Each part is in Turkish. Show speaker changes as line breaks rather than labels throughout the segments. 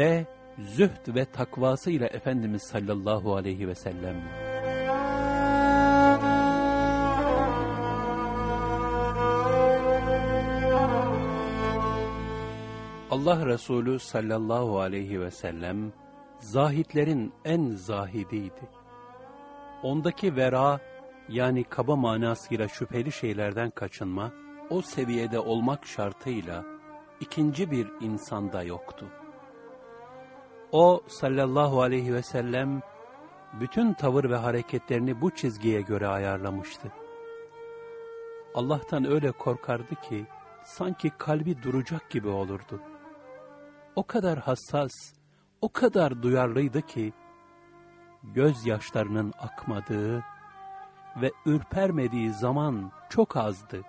de zühd ve takvası ile Efendimiz sallallahu aleyhi ve sellem. Allah Resulü sallallahu aleyhi ve sellem, zahitlerin en zahidiydi. Ondaki vera, yani kaba manasıyla şüpheli şeylerden kaçınma, o seviyede olmak şartıyla, ikinci bir insanda yoktu. O sallallahu aleyhi ve sellem, bütün tavır ve hareketlerini bu çizgiye göre ayarlamıştı. Allah'tan öyle korkardı ki, sanki kalbi duracak gibi olurdu. O kadar hassas, o kadar duyarlıydı ki, gözyaşlarının akmadığı ve ürpermediği zaman çok azdı.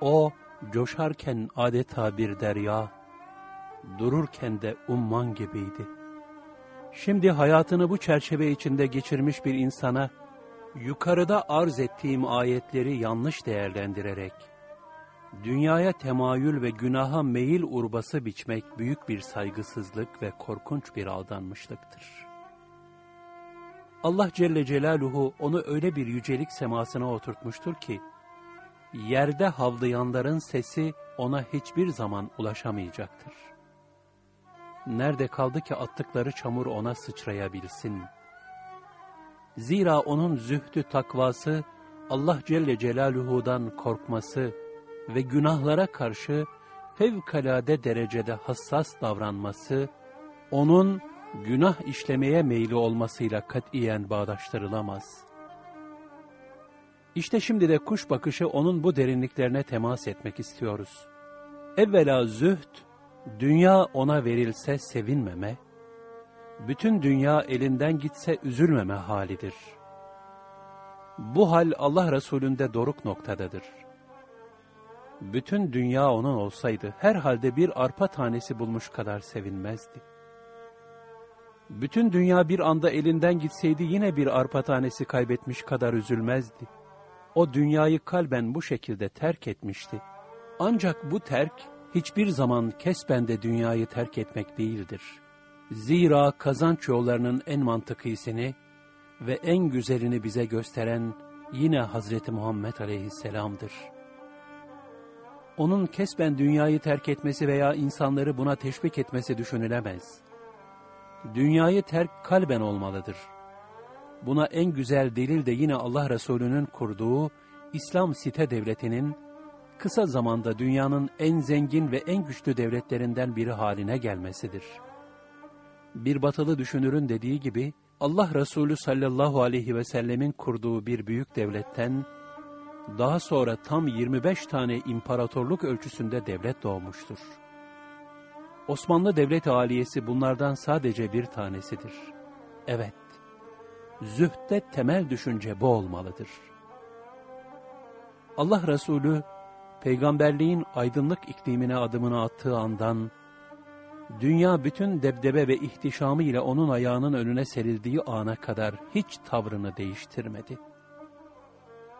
O, coşarken adeta bir derya, dururken de umman gibiydi. Şimdi hayatını bu çerçeve içinde geçirmiş bir insana, yukarıda arz ettiğim ayetleri yanlış değerlendirerek, dünyaya temayül ve günaha meyil urbası biçmek büyük bir saygısızlık ve korkunç bir aldanmışlıktır. Allah Celle Celaluhu onu öyle bir yücelik semasına oturtmuştur ki, yerde havlayanların sesi ona hiçbir zaman ulaşamayacaktır. Nerede kaldı ki attıkları çamur ona sıçrayabilsin? Zira onun zühdü takvası, Allah Celle Celaluhu'dan korkması ve günahlara karşı fevkalade derecede hassas davranması, onun günah işlemeye meyli olmasıyla katiyen bağdaştırılamaz. İşte şimdi de kuş bakışı onun bu derinliklerine temas etmek istiyoruz. Evvela zühd, dünya ona verilse sevinmeme, bütün dünya elinden gitse üzülmeme halidir. Bu hal Allah Resulü'nde doruk noktadadır. Bütün dünya onun olsaydı herhalde bir arpa tanesi bulmuş kadar sevinmezdi. Bütün dünya bir anda elinden gitseydi yine bir arpa tanesi kaybetmiş kadar üzülmezdi. O dünyayı kalben bu şekilde terk etmişti. Ancak bu terk hiçbir zaman kesbende dünyayı terk etmek değildir. Zira kazanç yollarının en mantıkisini ve en güzelini bize gösteren yine Hazreti Muhammed Aleyhisselam'dır. Onun kesben dünyayı terk etmesi veya insanları buna teşvik etmesi düşünülemez. Dünyayı terk kalben olmalıdır. Buna en güzel delil de yine Allah Resulü'nün kurduğu İslam site devletinin kısa zamanda dünyanın en zengin ve en güçlü devletlerinden biri haline gelmesidir. Bir batılı düşünürün dediği gibi, Allah Resulü sallallahu aleyhi ve sellemin kurduğu bir büyük devletten, daha sonra tam 25 tane imparatorluk ölçüsünde devlet doğmuştur. Osmanlı Devlet Aliyesi bunlardan sadece bir tanesidir. Evet, zühtte temel düşünce bu olmalıdır. Allah Resulü, peygamberliğin aydınlık iklimine adımını attığı andan, dünya bütün debdebe ve ihtişamı ile onun ayağının önüne serildiği ana kadar hiç tavrını değiştirmedi.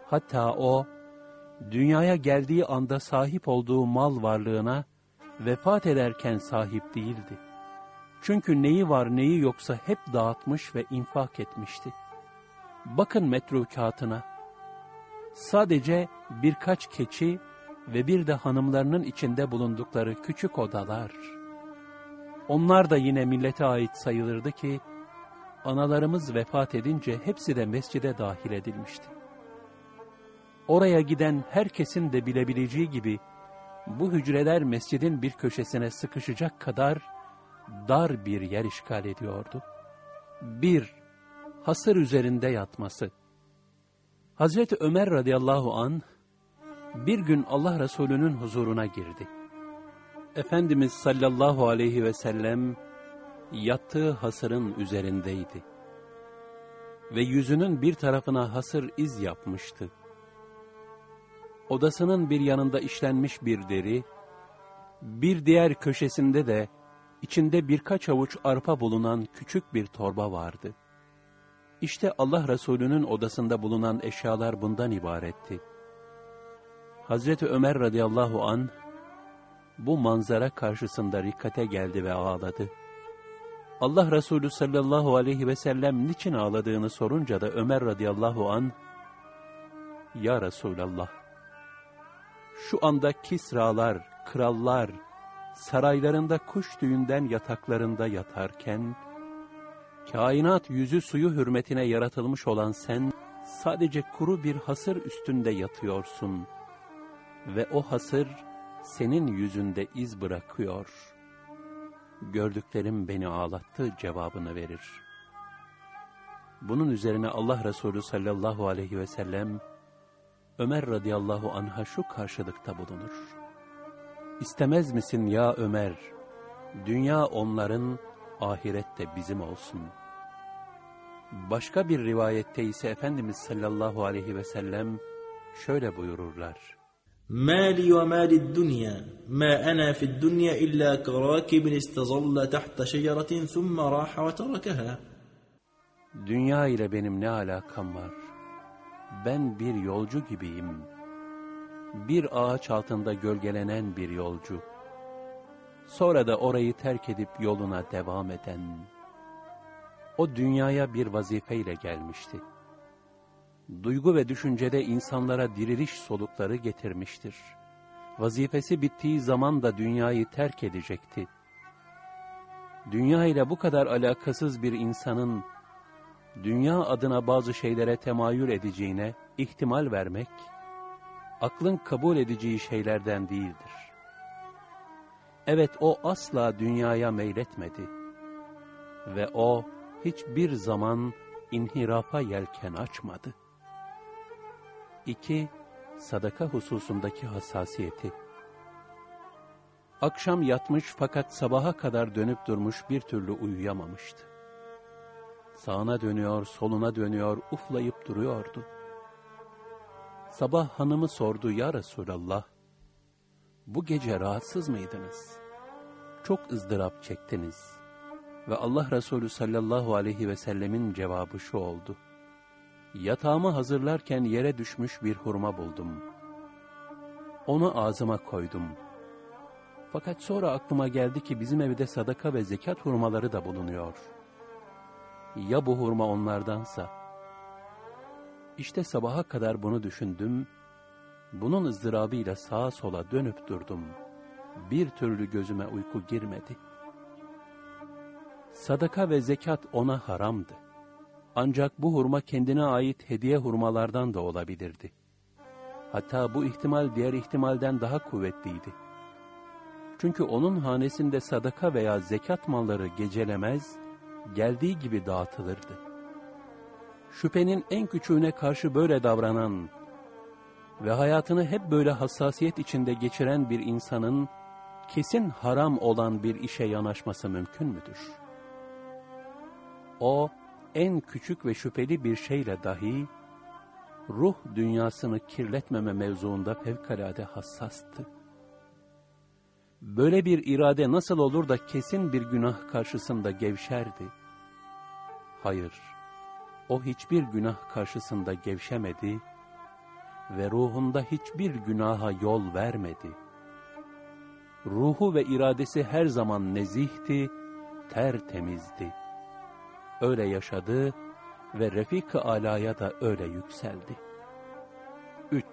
Hatta o, dünyaya geldiği anda sahip olduğu mal varlığına, vefat ederken sahip değildi. Çünkü neyi var neyi yoksa hep dağıtmış ve infak etmişti. Bakın metrukatına. Sadece birkaç keçi ve bir de hanımlarının içinde bulundukları küçük odalar. Onlar da yine millete ait sayılırdı ki, analarımız vefat edince hepsi de mescide dahil edilmişti. Oraya giden herkesin de bilebileceği gibi, bu hücreler mescidin bir köşesine sıkışacak kadar dar bir yer işgal ediyordu. Bir, hasır üzerinde yatması. Hazreti Ömer radıyallahu an bir gün Allah Resulü'nün huzuruna girdi. Efendimiz sallallahu aleyhi ve sellem yattığı hasırın üzerindeydi. Ve yüzünün bir tarafına hasır iz yapmıştı. Odasının bir yanında işlenmiş bir deri, bir diğer köşesinde de içinde birkaç avuç arpa bulunan küçük bir torba vardı. İşte Allah Resulü'nün odasında bulunan eşyalar bundan ibaretti. Hazreti Ömer radıyallahu an bu manzara karşısında rikkate geldi ve ağladı. Allah Resulü sallallahu aleyhi ve sellem niçin ağladığını sorunca da Ömer radıyallahu an Ya Resulallah, şu anda kisralar, krallar, saraylarında kuş tüyünden yataklarında yatarken, kainat yüzü suyu hürmetine yaratılmış olan sen, sadece kuru bir hasır üstünde yatıyorsun ve o hasır senin yüzünde iz bırakıyor. Gördüklerim beni ağlattı cevabını verir. Bunun üzerine Allah Resulü sallallahu aleyhi ve sellem, Ömer radıyallahu anha şu karşılıkta bulunur. İstemez misin ya Ömer, dünya onların, ahirette bizim olsun. Başka bir rivayette ise Efendimiz sallallahu aleyhi ve sellem şöyle buyururlar.
مالي ومال الدنيا ما أنا في الدنيا إلا كراكب استظل تحت شجرة ثم راح وتركها
Dünya ile benim ne alakam var? Ben bir yolcu gibiyim. Bir ağaç altında gölgelenen bir yolcu. Sonra da orayı terk edip yoluna devam eden. O dünyaya bir vazifeyle gelmişti. Duygu ve düşüncede insanlara diriliş solukları getirmiştir. Vazifesi bittiği zaman da dünyayı terk edecekti. Dünya ile bu kadar alakasız bir insanın dünya adına bazı şeylere temayül edeceğine ihtimal vermek, aklın kabul edeceği şeylerden değildir. Evet o asla dünyaya meyletmedi ve o hiçbir zaman inhirafa yelken açmadı. 2. Sadaka hususundaki hassasiyeti Akşam yatmış fakat sabaha kadar dönüp durmuş bir türlü uyuyamamıştı. Sağına dönüyor, soluna dönüyor, uflayıp duruyordu. Sabah hanımı sordu, Ya Resulallah, bu gece rahatsız mıydınız? Çok ızdırap çektiniz. Ve Allah Resulü sallallahu aleyhi ve sellemin cevabı şu oldu. Yatağımı hazırlarken yere düşmüş bir hurma buldum. Onu ağzıma koydum. Fakat sonra aklıma geldi ki bizim evde sadaka ve zekat hurmaları da bulunuyor. Ya bu hurma onlardansa? İşte sabaha kadar bunu düşündüm. Bunun ızdırabıyla sağa sola dönüp durdum. Bir türlü gözüme uyku girmedi. Sadaka ve zekat ona haramdı. Ancak bu hurma kendine ait hediye hurmalardan da olabilirdi. Hatta bu ihtimal diğer ihtimalden daha kuvvetliydi. Çünkü onun hanesinde sadaka veya zekat malları gecelemez, geldiği gibi dağıtılırdı. Şüphenin en küçüğüne karşı böyle davranan ve hayatını hep böyle hassasiyet içinde geçiren bir insanın kesin haram olan bir işe yanaşması mümkün müdür? O, en küçük ve şüpheli bir şeyle dahi, ruh dünyasını kirletmeme mevzuunda fevkalade hassastı. Böyle bir irade nasıl olur da kesin bir günah karşısında gevşerdi? Hayır, o hiçbir günah karşısında gevşemedi ve ruhunda hiçbir günaha yol vermedi. Ruhu ve iradesi her zaman nezihti, tertemizdi. Öyle yaşadı ve Refik-i Ala'ya da öyle yükseldi. 3.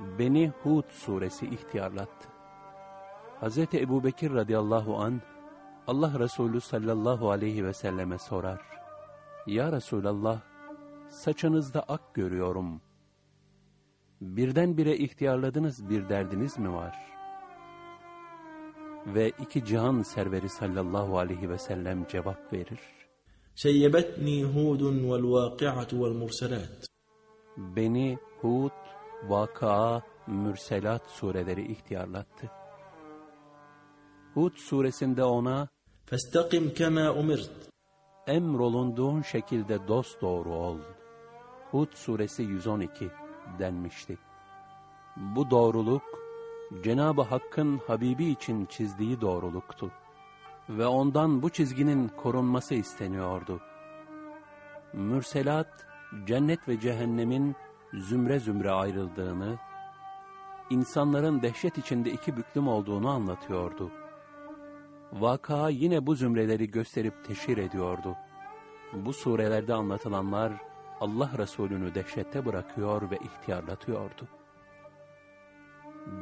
Beni Hud suresi ihtiyarlattı. Hz. Ebu Bekir radıyallahu an Allah Resulü sallallahu aleyhi ve selleme sorar. Ya Resulallah, saçınızda ak görüyorum. Birdenbire ihtiyarladınız bir derdiniz mi var? Ve iki cihan serveri sallallahu aleyhi ve sellem cevap verir.
Seyyebetni Hudun vel vakiatu vel murselat.
Beni Hud, Vakaa, Mürselat sureleri ihtiyarlattı. Hud suresinde ona
Festakim kema umirt.
Emrolunduğun şekilde dost doğru ol. Hud suresi 112 denmişti. Bu doğruluk Cenab-ı Hakk'ın Habibi için çizdiği doğruluktu ve ondan bu çizginin korunması isteniyordu. Mürselat, cennet ve cehennemin zümre zümre ayrıldığını, insanların dehşet içinde iki büklüm olduğunu anlatıyordu. Vaka yine bu zümreleri gösterip teşhir ediyordu. Bu surelerde anlatılanlar Allah Resulü'nü dehşette bırakıyor ve ihtiyarlatıyordu.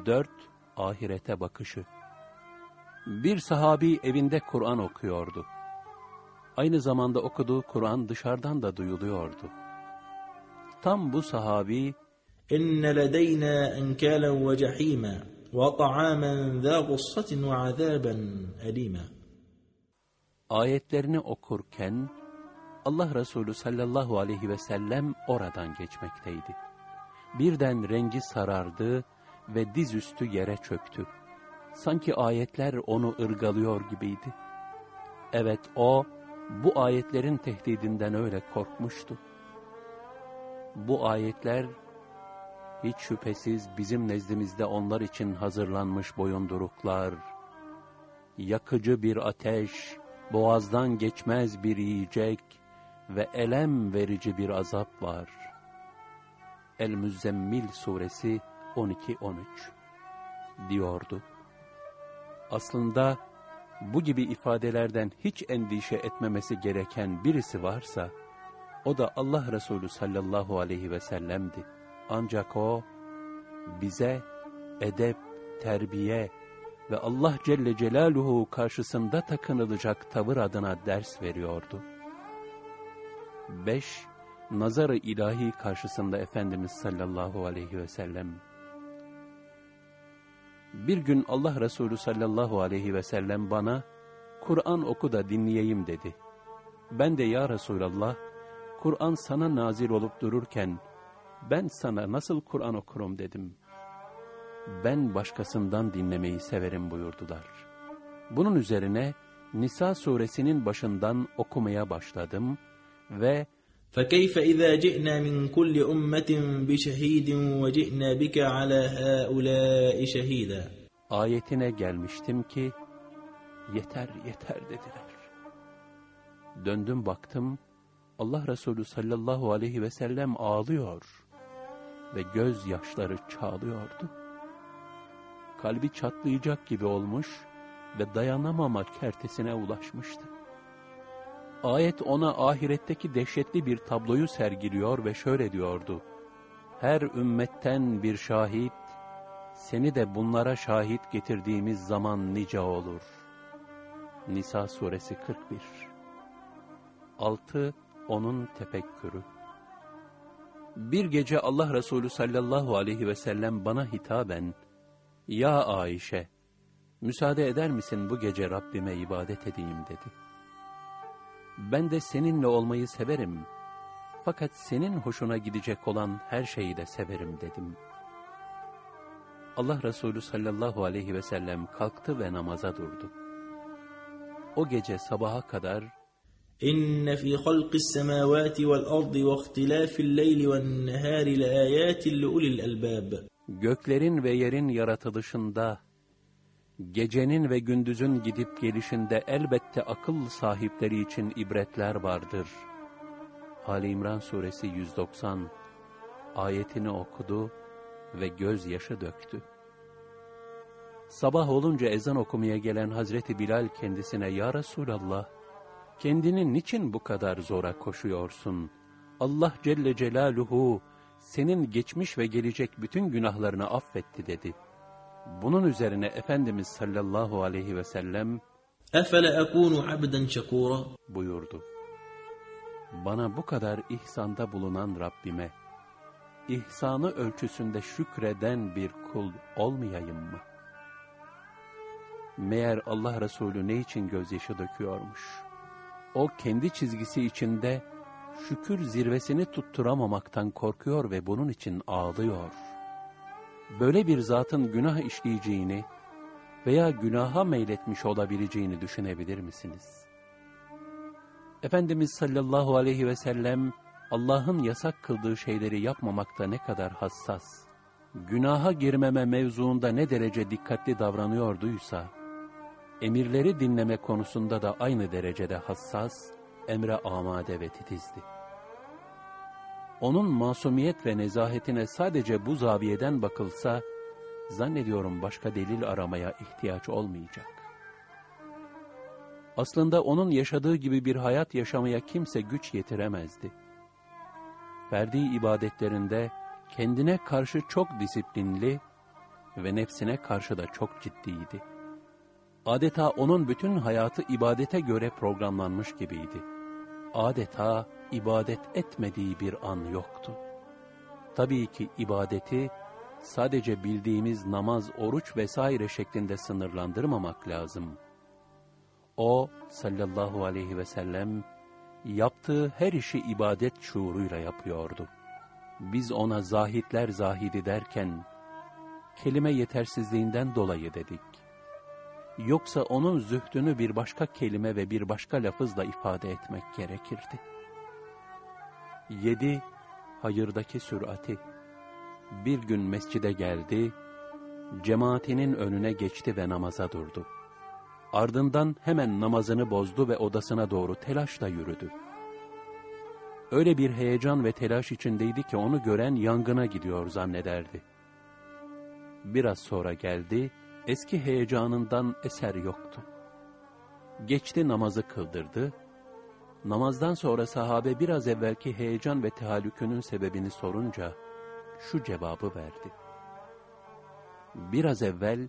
4. Ahirete bakışı bir sahabi evinde Kur'an okuyordu. Aynı zamanda okuduğu Kur'an dışarıdan da duyuluyordu. Tam bu sahabi
İnne ledeyna enkâlen ve cehîmâ ve ta'âmen zâ gussatin ve azâben elîmâ
Ayetlerini okurken Allah Resulü sallallahu aleyhi ve sellem oradan geçmekteydi. Birden rengi sarardı ve dizüstü yere çöktü. Sanki ayetler onu ırgalıyor gibiydi. Evet o bu ayetlerin tehdidinden öyle korkmuştu. Bu ayetler hiç şüphesiz bizim nezdimizde onlar için hazırlanmış boyunduruklar, yakıcı bir ateş, boğazdan geçmez bir yiyecek ve elem verici bir azap var. El-Müzzemmil suresi 12-13 diyordu. Aslında bu gibi ifadelerden hiç endişe etmemesi gereken birisi varsa, o da Allah Resulü sallallahu aleyhi ve sellem'di. Ancak o, bize edep, terbiye ve Allah Celle Celaluhu karşısında takınılacak tavır adına ders veriyordu. 5. Nazarı ilahi karşısında Efendimiz sallallahu aleyhi ve sellem. Bir gün Allah Resulü sallallahu aleyhi ve sellem bana, Kur'an oku da dinleyeyim dedi. Ben de ya Resulallah, Kur'an sana nazil olup dururken, ben sana nasıl Kur'an okurum dedim. Ben başkasından dinlemeyi severim buyurdular. Bunun üzerine Nisa suresinin başından okumaya başladım ve
فكيف إذا جئنا من كل أمة بشهيد وجئنا بك على هؤلاء شهيدا
ayetine gelmiştim ki yeter yeter dediler. Döndüm baktım Allah Resulü sallallahu aleyhi ve sellem ağlıyor ve gözyaşları çağlıyordu. Kalbi çatlayacak gibi olmuş ve dayanamama kertesine ulaşmıştı. Ayet ona ahiretteki dehşetli bir tabloyu sergiliyor ve şöyle diyordu. Her ümmetten bir şahit, seni de bunlara şahit getirdiğimiz zaman nice olur. Nisa suresi 41 6. Onun tefekkürü Bir gece Allah Resulü sallallahu aleyhi ve sellem bana hitaben, Ya Ayşe, müsaade eder misin bu gece Rabbime ibadet edeyim dedi ben de seninle olmayı severim. Fakat senin hoşuna gidecek olan her şeyi de severim dedim. Allah Resulü sallallahu aleyhi ve sellem kalktı ve namaza durdu. O gece sabaha kadar
İnne fi halqis semavati vel ardı ve ihtilafil leyli ven nehari.
Göklerin ve yerin yaratılışında gecenin ve gündüzün gidip gelişinde elbette akıl sahipleri için ibretler vardır. Ali İmran suresi 190 ayetini okudu ve gözyaşı döktü. Sabah olunca ezan okumaya gelen Hazreti Bilal kendisine Ya Resulallah, kendini niçin bu kadar zora koşuyorsun? Allah Celle Celaluhu senin geçmiş ve gelecek bütün günahlarını affetti dedi. Bunun üzerine Efendimiz sallallahu aleyhi ve sellem
Efele ekunu abden şekura
buyurdu. Bana bu kadar ihsanda bulunan Rabbime ihsanı ölçüsünde şükreden bir kul olmayayım mı? Meğer Allah Resulü ne için gözyaşı döküyormuş? O kendi çizgisi içinde şükür zirvesini tutturamamaktan korkuyor ve bunun için ağlıyor.'' Böyle bir zatın günah işleyeceğini veya günaha meyletmiş olabileceğini düşünebilir misiniz? Efendimiz sallallahu aleyhi ve sellem Allah'ın yasak kıldığı şeyleri yapmamakta ne kadar hassas, günaha girmeme mevzuunda ne derece dikkatli davranıyorduysa, emirleri dinleme konusunda da aynı derecede hassas, emre amade ve titizdi. Onun masumiyet ve nezahetine sadece bu zaviyeden bakılsa, zannediyorum başka delil aramaya ihtiyaç olmayacak. Aslında onun yaşadığı gibi bir hayat yaşamaya kimse güç yetiremezdi. Ferdi ibadetlerinde kendine karşı çok disiplinli ve nefsine karşı da çok ciddiydi. Adeta onun bütün hayatı ibadete göre programlanmış gibiydi. Adeta ibadet etmediği bir an yoktu. Tabii ki ibadeti sadece bildiğimiz namaz, oruç vesaire şeklinde sınırlandırmamak lazım. O sallallahu aleyhi ve sellem yaptığı her işi ibadet şuuruyla yapıyordu. Biz ona zahitler zahidi derken kelime yetersizliğinden dolayı dedik. Yoksa onun zühdünü bir başka kelime ve bir başka lafızla ifade etmek gerekirdi. 7. Hayırdaki sürati Bir gün mescide geldi, cemaatinin önüne geçti ve namaza durdu. Ardından hemen namazını bozdu ve odasına doğru telaşla yürüdü. Öyle bir heyecan ve telaş içindeydi ki onu gören yangına gidiyor zannederdi. Biraz sonra geldi, eski heyecanından eser yoktu. Geçti namazı kıldırdı, namazdan sonra sahabe biraz evvelki heyecan ve tehallükünün sebebini sorunca şu cevabı verdi. Biraz evvel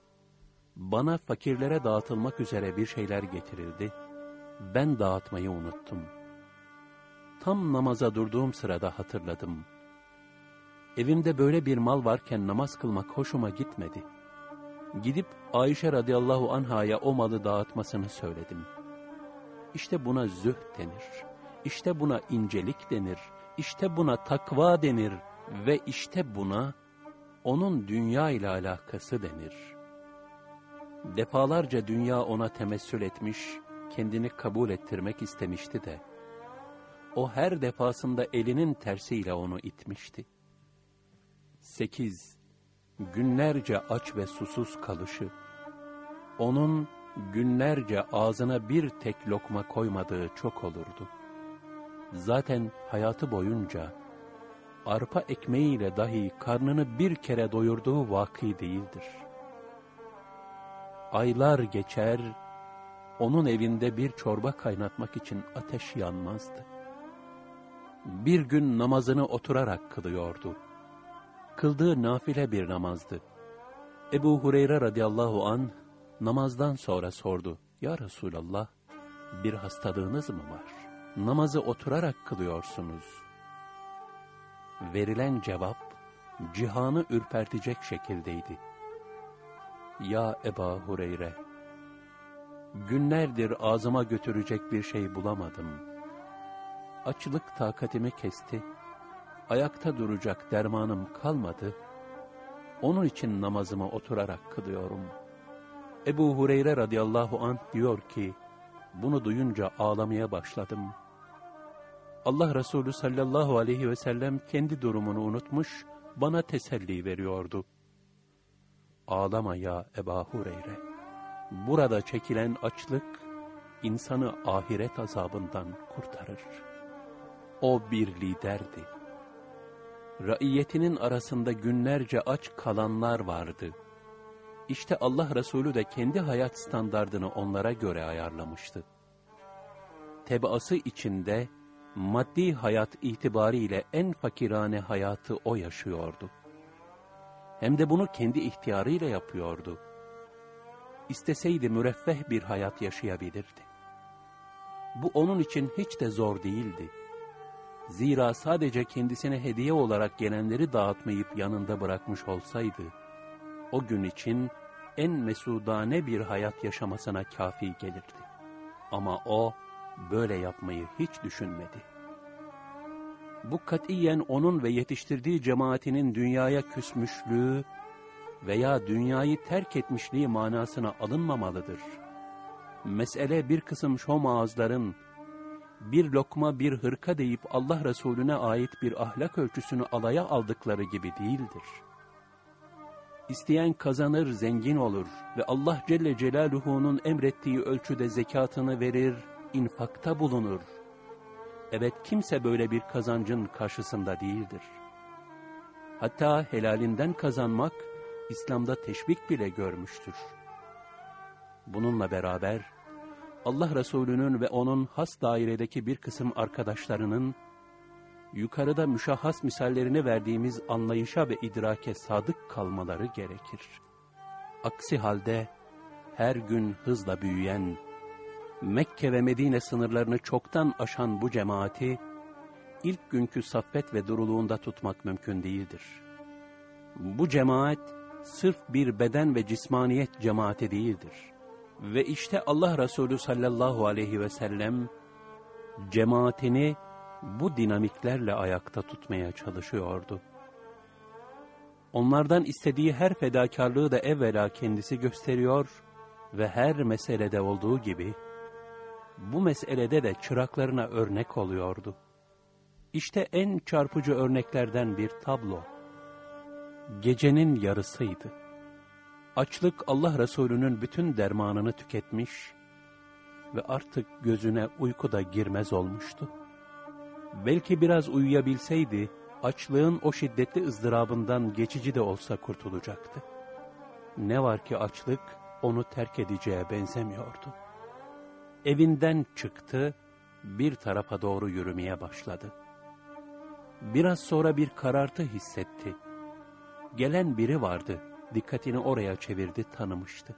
bana fakirlere dağıtılmak üzere bir şeyler getirildi, ben dağıtmayı unuttum. Tam namaza durduğum sırada hatırladım. Evimde böyle bir mal varken namaz kılmak hoşuma gitmedi. Gidip Ayşe radıyallahu anhaya o malı dağıtmasını söyledim. İşte buna zühd denir. İşte buna incelik denir. İşte buna takva denir. Ve işte buna onun dünya ile alakası denir. Defalarca dünya ona temessül etmiş, kendini kabul ettirmek istemişti de, o her defasında elinin tersiyle onu itmişti. 8. Günlerce aç ve susuz kalışı, onun günlerce ağzına bir tek lokma koymadığı çok olurdu. Zaten hayatı boyunca arpa ekmeğiyle dahi karnını bir kere doyurduğu vaki değildir. Aylar geçer, onun evinde bir çorba kaynatmak için ateş yanmazdı. Bir gün namazını oturarak kılıyordu. Kıldığı nafile bir namazdı. Ebu Hureyre radıyallahu an namazdan sonra sordu. Ya Resulallah, bir hastalığınız mı var? Namazı oturarak kılıyorsunuz. Verilen cevap, cihanı ürpertecek şekildeydi. Ya Eba Hureyre, günlerdir ağzıma götürecek bir şey bulamadım. Açlık takatimi kesti, ayakta duracak dermanım kalmadı, onun için namazımı oturarak kılıyorum. Ebu Hureyre radıyallahu anh diyor ki, bunu duyunca ağlamaya başladım. Allah Resulü sallallahu aleyhi ve sellem kendi durumunu unutmuş, bana teselli veriyordu. Ağlama ya Eba Hureyre. Burada çekilen açlık, insanı ahiret azabından kurtarır. O bir liderdi. Raiyetinin arasında günlerce aç kalanlar vardı. İşte Allah Resulü de kendi hayat standardını onlara göre ayarlamıştı. Tebaası içinde, maddi hayat itibariyle en fakirane hayatı o yaşıyordu. Hem de bunu kendi ihtiyarıyla yapıyordu. İsteseydi müreffeh bir hayat yaşayabilirdi. Bu onun için hiç de zor değildi. Zira sadece kendisine hediye olarak gelenleri dağıtmayıp yanında bırakmış olsaydı, o gün için en mesudane bir hayat yaşamasına kafi gelirdi. Ama o, böyle yapmayı hiç düşünmedi. Bu katiyen onun ve yetiştirdiği cemaatinin dünyaya küsmüşlüğü veya dünyayı terk etmişliği manasına alınmamalıdır. Mesele bir kısım şom ağızların bir lokma bir hırka deyip Allah Resulüne ait bir ahlak ölçüsünü alaya aldıkları gibi değildir. İsteyen kazanır, zengin olur ve Allah Celle Celaluhu'nun emrettiği ölçüde zekatını verir, infakta bulunur. Evet kimse böyle bir kazancın karşısında değildir. Hatta helalinden kazanmak İslam'da teşvik bile görmüştür. Bununla beraber Allah Resulü'nün ve onun has dairedeki bir kısım arkadaşlarının yukarıda müşahhas misallerini verdiğimiz anlayışa ve idrake sadık kalmaları gerekir. Aksi halde her gün hızla büyüyen, Mekke ve Medine sınırlarını çoktan aşan bu cemaati, ilk günkü saffet ve duruluğunda tutmak mümkün değildir. Bu cemaat, sırf bir beden ve cismaniyet cemaati değildir. Ve işte Allah Resulü sallallahu aleyhi ve sellem, cemaatini bu dinamiklerle ayakta tutmaya çalışıyordu. Onlardan istediği her fedakarlığı da evvela kendisi gösteriyor ve her meselede olduğu gibi, bu meselede de çıraklarına örnek oluyordu. İşte en çarpıcı örneklerden bir tablo. Gecenin yarısıydı. Açlık Allah Resulü'nün bütün dermanını tüketmiş ve artık gözüne uyku da girmez olmuştu. Belki biraz uyuyabilseydi, açlığın o şiddetli ızdırabından geçici de olsa kurtulacaktı. Ne var ki açlık onu terk edeceğe benzemiyordu. Evinden çıktı, bir tarafa doğru yürümeye başladı. Biraz sonra bir karartı hissetti. Gelen biri vardı, dikkatini oraya çevirdi, tanımıştı.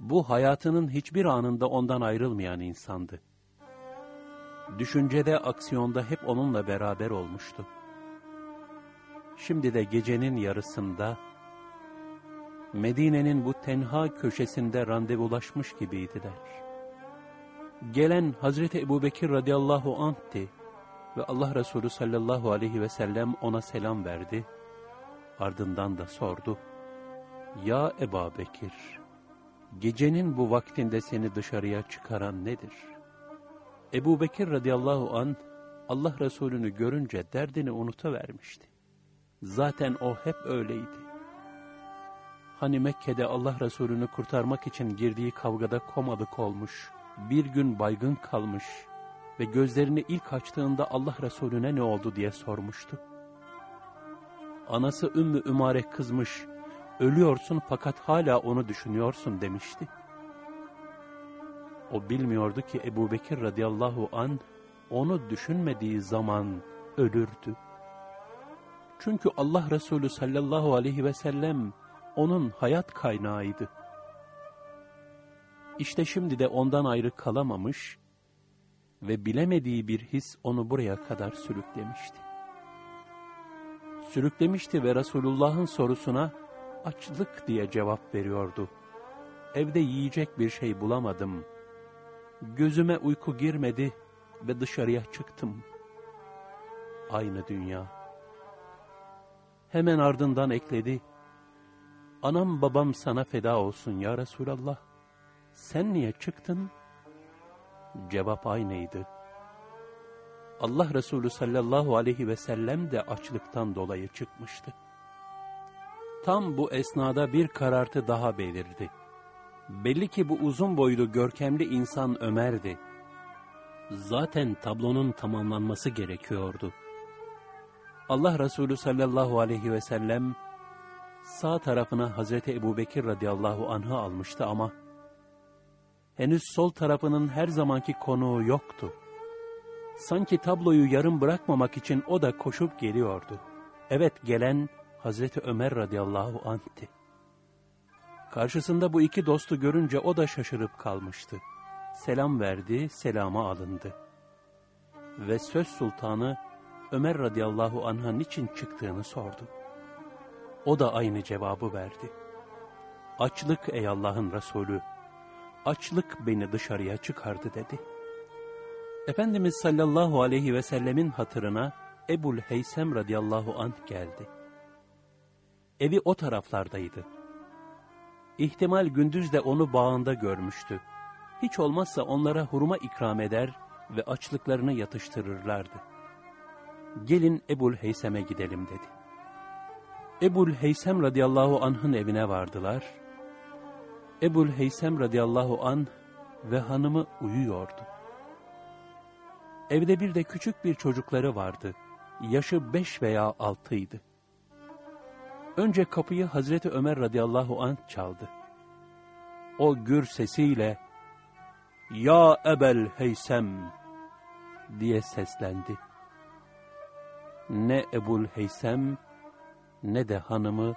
Bu hayatının hiçbir anında ondan ayrılmayan insandı. Düşüncede, aksiyonda hep onunla beraber olmuştu. Şimdi de gecenin yarısında, Medine'nin bu tenha köşesinde randevulaşmış gibiydiler. Gelen Hazreti Ebubekir radıyallahu anh'ti ve Allah Resulü sallallahu aleyhi ve sellem ona selam verdi. Ardından da sordu. Ya Eba Bekir, gecenin bu vaktinde seni dışarıya çıkaran nedir? Ebu Bekir radıyallahu an Allah Resulü'nü görünce derdini unutuvermişti. Zaten o hep öyleydi. Hani Mekke'de Allah Resulü'nü kurtarmak için girdiği kavgada komadık olmuş, bir gün baygın kalmış ve gözlerini ilk açtığında Allah Resulüne ne oldu diye sormuştu. Anası Ümmü Ümare kızmış, ölüyorsun fakat hala onu düşünüyorsun demişti. O bilmiyordu ki Ebu Bekir radıyallahu an onu düşünmediği zaman ölürdü. Çünkü Allah Resulü sallallahu aleyhi ve sellem onun hayat kaynağıydı. İşte şimdi de ondan ayrı kalamamış ve bilemediği bir his onu buraya kadar sürüklemişti. Sürüklemişti ve Resulullah'ın sorusuna açlık diye cevap veriyordu. Evde yiyecek bir şey bulamadım. Gözüme uyku girmedi ve dışarıya çıktım. Aynı dünya. Hemen ardından ekledi. Anam babam sana feda olsun ya Resulallah. Sen niye çıktın? Cevap aynıydı. Allah Resulü sallallahu aleyhi ve sellem de açlıktan dolayı çıkmıştı. Tam bu esnada bir karartı daha belirdi. Belli ki bu uzun boylu görkemli insan Ömer'di. Zaten tablonun tamamlanması gerekiyordu. Allah Resulü sallallahu aleyhi ve sellem sağ tarafına Hazreti Ebu Bekir radıyallahu anh'ı almıştı ama henüz sol tarafının her zamanki konuğu yoktu. Sanki tabloyu yarım bırakmamak için o da koşup geliyordu. Evet gelen Hazreti Ömer radıyallahu anh'ti. Karşısında bu iki dostu görünce o da şaşırıp kalmıştı. Selam verdi, selama alındı. Ve söz sultanı Ömer radıyallahu anh'a niçin çıktığını sordu. O da aynı cevabı verdi. Açlık ey Allah'ın Resulü, açlık beni dışarıya çıkardı dedi. Efendimiz sallallahu aleyhi ve sellemin hatırına Ebul Heysem radıyallahu anh geldi. Evi o taraflardaydı. İhtimal gündüz de onu bağında görmüştü. Hiç olmazsa onlara hurma ikram eder ve açlıklarını yatıştırırlardı. Gelin Ebul Heysem'e gidelim dedi. Ebul Heysem radıyallahu anh'ın evine vardılar. Ebul Heysem radıyallahu anh ve hanımı uyuyordu. Evde bir de küçük bir çocukları vardı. Yaşı beş veya altıydı. Önce kapıyı Hazreti Ömer radıyallahu anh çaldı. O gür sesiyle, ''Ya Ebel Heysem!'' diye seslendi. Ne Ebul Heysem ne de hanımı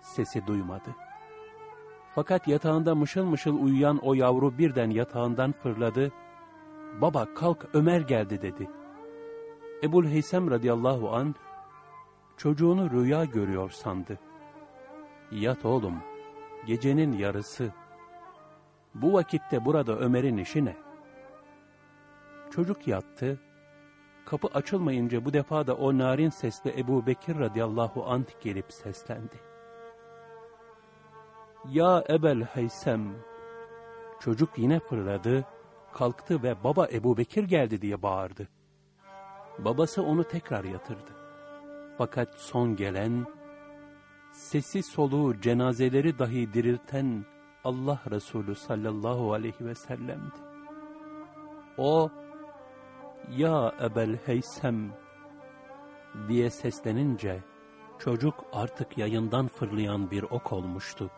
sesi duymadı. Fakat yatağında mışıl mışıl uyuyan o yavru birden yatağından fırladı. ''Baba kalk Ömer geldi.'' dedi. Ebul Heysem radıyallahu an çocuğunu rüya görüyor sandı. ''Yat oğlum, gecenin yarısı. Bu vakitte burada Ömer'in işi ne?'' Çocuk yattı. Kapı açılmayınca bu defa da o narin sesli Ebu Bekir radıyallahu anh gelip seslendi. Ya Ebel Heysem! Çocuk yine fırladı, kalktı ve baba Ebu Bekir geldi diye bağırdı. Babası onu tekrar yatırdı. Fakat son gelen, sesi soluğu cenazeleri dahi dirilten Allah Resulü sallallahu aleyhi ve sellem'di. O, ya Ebel Heysem diye seslenince çocuk artık yayından fırlayan bir ok olmuştu.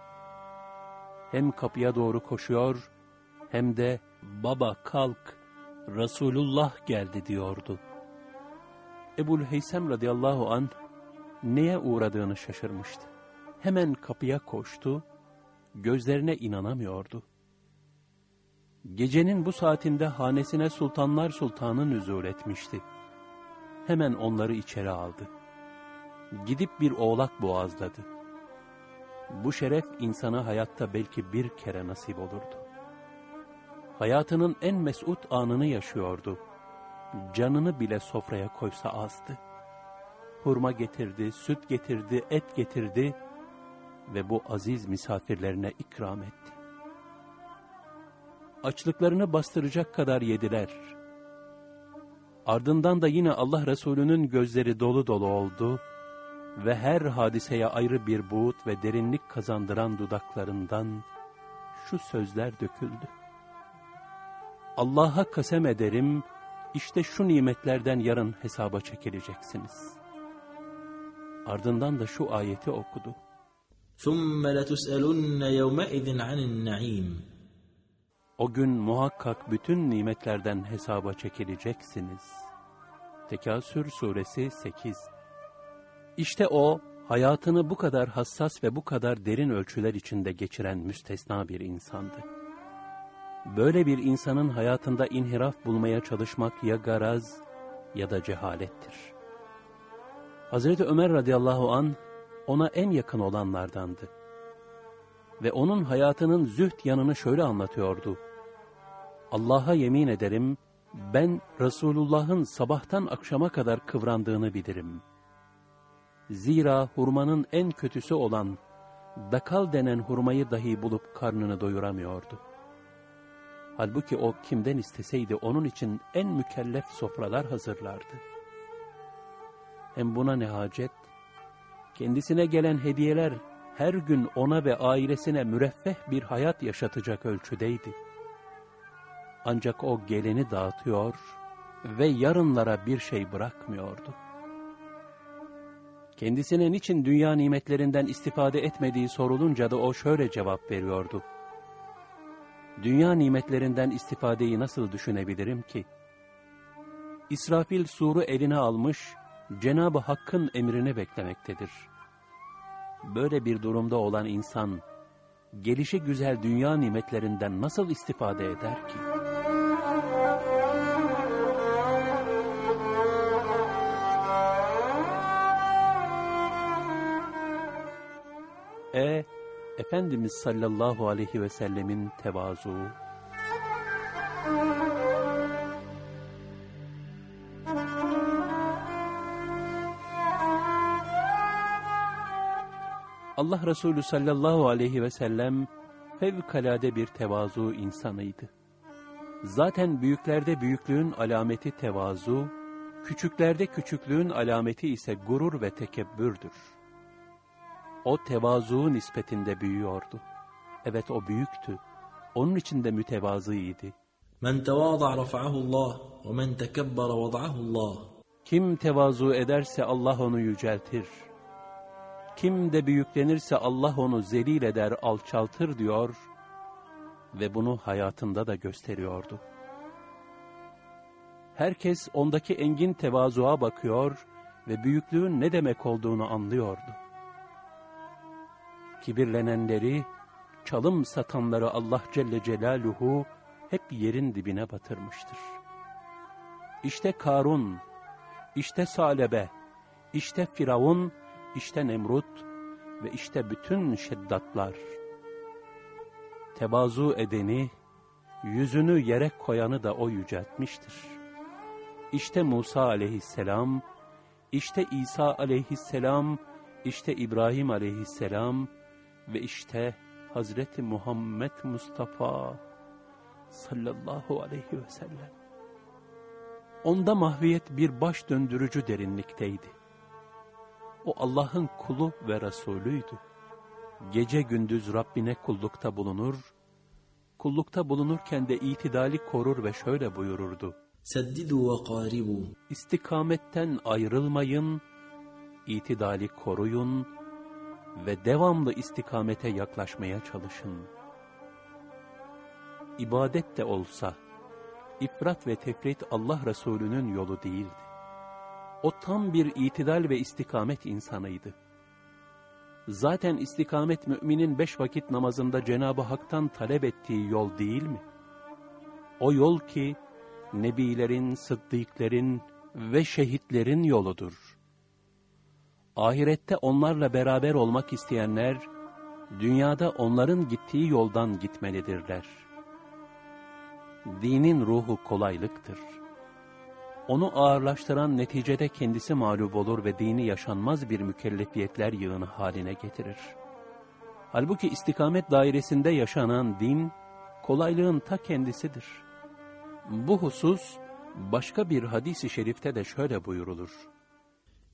Hem kapıya doğru koşuyor hem de baba kalk Resulullah geldi diyordu. Ebul Heysem radıyallahu an neye uğradığını şaşırmıştı. Hemen kapıya koştu, gözlerine inanamıyordu. Gecenin bu saatinde hanesine sultanlar sultanı nüzul etmişti. Hemen onları içeri aldı. Gidip bir oğlak boğazladı. Bu şeref insana hayatta belki bir kere nasip olurdu. Hayatının en mesut anını yaşıyordu. Canını bile sofraya koysa azdı. Hurma getirdi, süt getirdi, et getirdi ve bu aziz misafirlerine ikram etti açlıklarını bastıracak kadar yediler. Ardından da yine Allah Resulü'nün gözleri dolu dolu oldu ve her hadiseye ayrı bir buğut ve derinlik kazandıran dudaklarından şu sözler döküldü. Allah'a kasem ederim, işte şu nimetlerden yarın hesaba çekileceksiniz. Ardından da şu ayeti okudu.
ثُمَّ لَتُسْأَلُنَّ يَوْمَئِذٍ عَنِ النَّعِيمِ
o gün muhakkak bütün nimetlerden hesaba çekileceksiniz. Tekasür suresi 8 İşte o, hayatını bu kadar hassas ve bu kadar derin ölçüler içinde geçiren müstesna bir insandı. Böyle bir insanın hayatında inhiraf bulmaya çalışmak ya garaz ya da cehalettir. Hazreti Ömer radıyallahu an ona en yakın olanlardandı. Ve onun hayatının züht yanını şöyle anlatıyordu. Allah'a yemin ederim, ben Resulullah'ın sabahtan akşama kadar kıvrandığını bilirim. Zira hurmanın en kötüsü olan dakal denen hurmayı dahi bulup karnını doyuramıyordu. Halbuki o kimden isteseydi onun için en mükellef sofralar hazırlardı. Hem buna ne hacet? Kendisine gelen hediyeler her gün ona ve ailesine müreffeh bir hayat yaşatacak ölçüdeydi. Ancak o geleni dağıtıyor ve yarınlara bir şey bırakmıyordu. Kendisine niçin dünya nimetlerinden istifade etmediği sorulunca da o şöyle cevap veriyordu. Dünya nimetlerinden istifadeyi nasıl düşünebilirim ki? İsrafil suru eline almış, Cenab-ı Hakk'ın emrini beklemektedir. Böyle bir durumda olan insan, gelişi güzel dünya nimetlerinden nasıl istifade eder ki? E, Efendimiz sallallahu aleyhi ve sellemin tevazu, Allah Resulü sallallahu aleyhi ve sellem fevkalade bir tevazu insanıydı. Zaten büyüklerde büyüklüğün alameti tevazu, küçüklerde küçüklüğün alameti ise gurur ve tekebbürdür. O tevazu nispetinde büyüyordu. Evet o büyüktü. Onun için de mütevazıydı.
Men tevâza' rafa'ahullah ve men tekebbara vada'ahullah.
Kim tevazu ederse Allah onu yüceltir. Kim de büyüklenirse Allah onu zelil eder, alçaltır diyor ve bunu hayatında da gösteriyordu. Herkes ondaki engin tevazuğa bakıyor ve büyüklüğün ne demek olduğunu anlıyordu. Kibirlenenleri, çalım satanları Allah Celle Celaluhu hep yerin dibine batırmıştır. İşte Karun, işte Salebe, işte Firavun, işte Nemrut ve işte bütün şiddatlar. Tevazu edeni, yüzünü yere koyanı da o yüceltmiştir. İşte Musa aleyhisselam, işte İsa aleyhisselam, işte İbrahim aleyhisselam ve işte Hazreti Muhammed Mustafa sallallahu aleyhi ve sellem. Onda mahviyet bir baş döndürücü derinlikteydi. O Allah'ın kulu ve Resulüydü. Gece gündüz Rabbine kullukta bulunur, kullukta bulunurken de itidali korur ve şöyle buyururdu.
Seddidu ve qaribu.
İstikametten ayrılmayın, itidali koruyun ve devamlı istikamete yaklaşmaya çalışın. İbadet de olsa, ifrat ve tefrit Allah Resulü'nün yolu değildi. O tam bir itidal ve istikamet insanıydı. Zaten istikamet müminin beş vakit namazında Cenab-ı Hak'tan talep ettiği yol değil mi? O yol ki, nebilerin, sıddıklerin ve şehitlerin yoludur. Ahirette onlarla beraber olmak isteyenler, dünyada onların gittiği yoldan gitmelidirler. Dinin ruhu kolaylıktır. Onu ağırlaştıran neticede kendisi mağlup olur ve dini yaşanmaz bir mükellefiyetler yığını haline getirir. Halbuki istikamet dairesinde yaşanan din, kolaylığın ta kendisidir. Bu husus, başka bir hadis-i şerifte de şöyle buyurulur.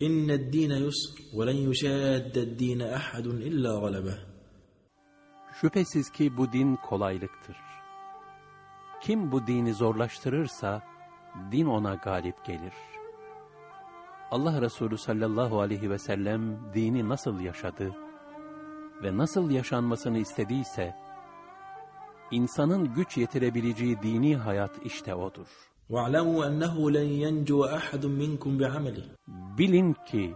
Dine yusr ve len yuşadded dine ahadun illa galebe.
Şüphesiz ki bu din kolaylıktır. Kim bu dini zorlaştırırsa, din ona galip gelir. Allah Resulü sallallahu aleyhi ve sellem dini nasıl yaşadı ve nasıl yaşanmasını istediyse, insanın güç yetirebileceği dini hayat işte odur.
وَاعْلَمُوا أَنَّهُ لَنْ يَنْجُوَ أَحَدٌ مِنْكُمْ بِعَمَلِهِ
Bilin ki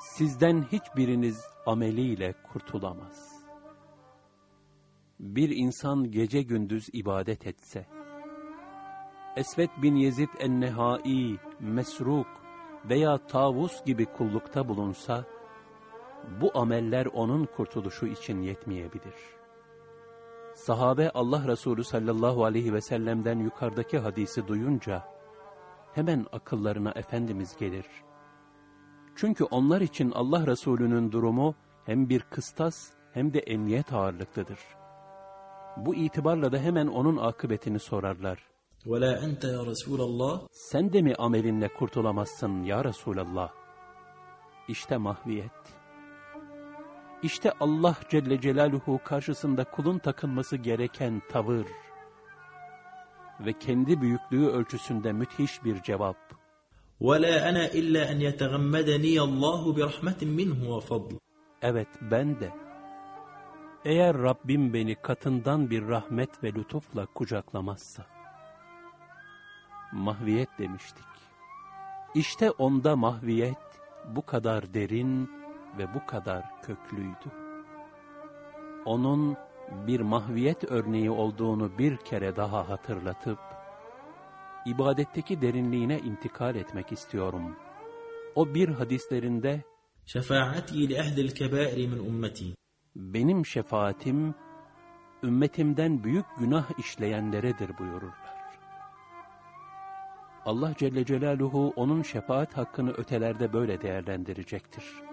sizden hiçbiriniz ameliyle kurtulamaz. Bir insan gece gündüz ibadet etse, Esvet bin Yezid en-Nehai, Mesruk veya Tavus gibi kullukta bulunsa, bu ameller onun kurtuluşu için yetmeyebilir. Sahabe Allah Resulü sallallahu aleyhi ve sellem'den yukarıdaki hadisi duyunca, hemen akıllarına Efendimiz gelir. Çünkü onlar için Allah Resulü'nün durumu hem bir kıstas hem de emniyet ağırlıklıdır. Bu itibarla da hemen onun akıbetini sorarlar.
وَلَا أَنْتَ يَا رَسُولَ اللّٰهِ
Sen de mi amelinle kurtulamazsın ya Resulallah? İşte mahviyet. İşte Allah Celle Celaluhu karşısında kulun takınması gereken tavır ve kendi büyüklüğü ölçüsünde müthiş bir cevap.
وَلَا أَنَا إِلَّا أَنْ يَتَغَمَّدَنِيَ اللّٰهُ بِرَحْمَةٍ مِّنْهُ وَفَضْلٍ
Evet ben de. Eğer Rabbim beni katından bir rahmet ve lütufla kucaklamazsa. Mahviyet demiştik. İşte onda mahviyet bu kadar derin ve bu kadar köklüydü. Onun bir mahviyet örneği olduğunu bir kere daha hatırlatıp, ibadetteki derinliğine intikal etmek istiyorum. O bir hadislerinde,
Şefaati li ehlil kebairi min ümmeti.
Benim şefaatim, ümmetimden büyük günah işleyenleredir buyururlar. Allah Celle Celaluhu onun şefaat hakkını ötelerde böyle değerlendirecektir.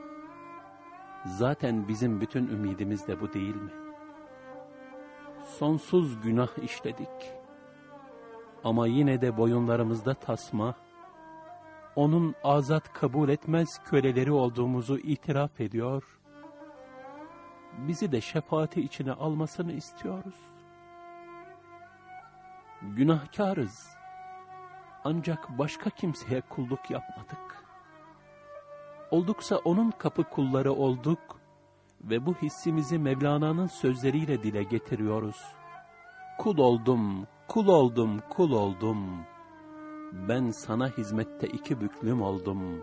Zaten bizim bütün ümidimiz de bu değil mi? Sonsuz günah işledik. Ama yine de boyunlarımızda tasma, onun azat kabul etmez köleleri olduğumuzu itiraf ediyor, bizi de şefaati içine almasını istiyoruz. Günahkarız, ancak başka kimseye kulluk yapmadık. Olduksa onun kapı kulları olduk Ve bu hissimizi Mevlana'nın sözleriyle dile getiriyoruz. Kul oldum, kul oldum, kul oldum. Ben sana hizmette iki büklüm oldum.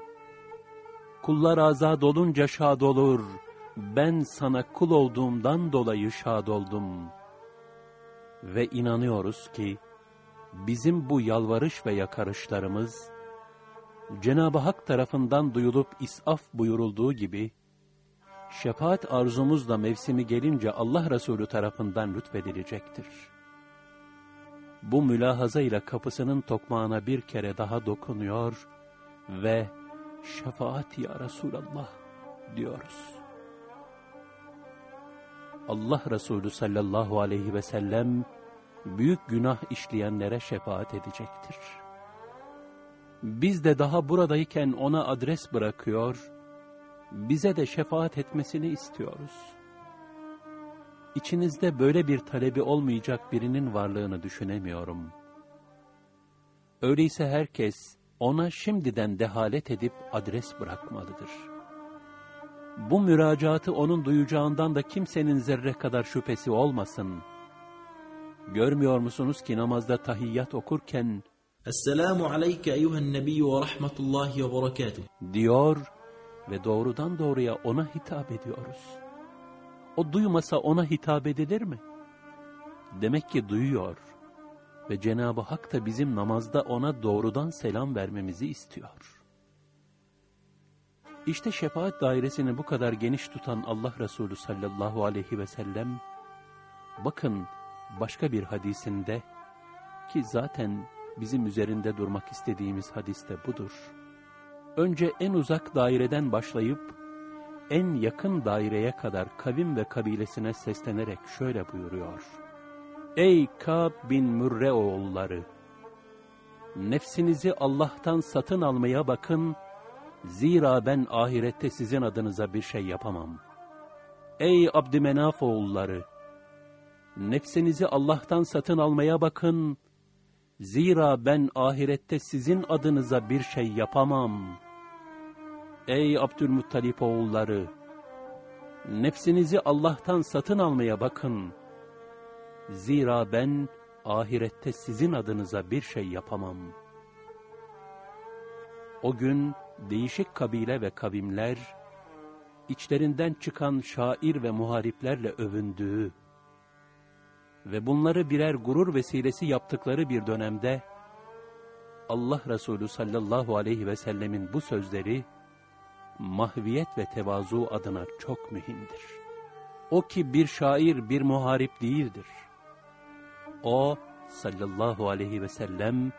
Kullar azad olunca şad olur. Ben sana kul olduğumdan dolayı şad oldum. Ve inanıyoruz ki, bizim bu yalvarış ve yakarışlarımız, Cenab-ı Hak tarafından duyulup isaf buyurulduğu gibi, şefaat arzumuzla mevsimi gelince Allah Resulü tarafından lütfedilecektir. Bu mülahaza ile kapısının tokmağına bir kere daha dokunuyor ve şefaat ya Resulallah diyoruz. Allah Resulü sallallahu aleyhi ve sellem büyük günah işleyenlere şefaat edecektir. Biz de daha buradayken ona adres bırakıyor, bize de şefaat etmesini istiyoruz. İçinizde böyle bir talebi olmayacak birinin varlığını düşünemiyorum. Öyleyse herkes ona şimdiden dehalet edip adres bırakmalıdır. Bu müracaatı onun duyacağından da kimsenin zerre kadar şüphesi olmasın. Görmüyor musunuz ki namazda tahiyyat okurken
Esselamu aleyke eyyühen nebiyyü ve rahmetullahi ve berekatuhu.
diyor ve doğrudan doğruya ona hitap ediyoruz. O duymasa ona hitap edilir mi? Demek ki duyuyor ve Cenab-ı Hak da bizim namazda ona doğrudan selam vermemizi istiyor. İşte şefaat dairesini bu kadar geniş tutan Allah Resulü sallallahu aleyhi ve sellem, bakın başka bir hadisinde ki zaten bizim üzerinde durmak istediğimiz hadiste budur. Önce en uzak daireden başlayıp en yakın daireye kadar kavim ve kabilesine seslenerek şöyle buyuruyor. Ey Kab bin Mürre oğulları! Nefsinizi Allah'tan satın almaya bakın, zira ben ahirette sizin adınıza bir şey yapamam. Ey Abdümenaf oğulları! Nefsinizi Allah'tan satın almaya bakın, zira ben ahirette sizin adınıza bir şey yapamam.'' Ey Abdülmuttalip oğulları! Nefsinizi Allah'tan satın almaya bakın. Zira ben ahirette sizin adınıza bir şey yapamam. O gün değişik kabile ve kavimler, içlerinden çıkan şair ve muhariplerle övündüğü ve bunları birer gurur vesilesi yaptıkları bir dönemde, Allah Resulü sallallahu aleyhi ve sellemin bu sözleri, mahviyet ve tevazu adına çok mühimdir. O ki bir şair, bir muharip değildir. O sallallahu aleyhi ve sellem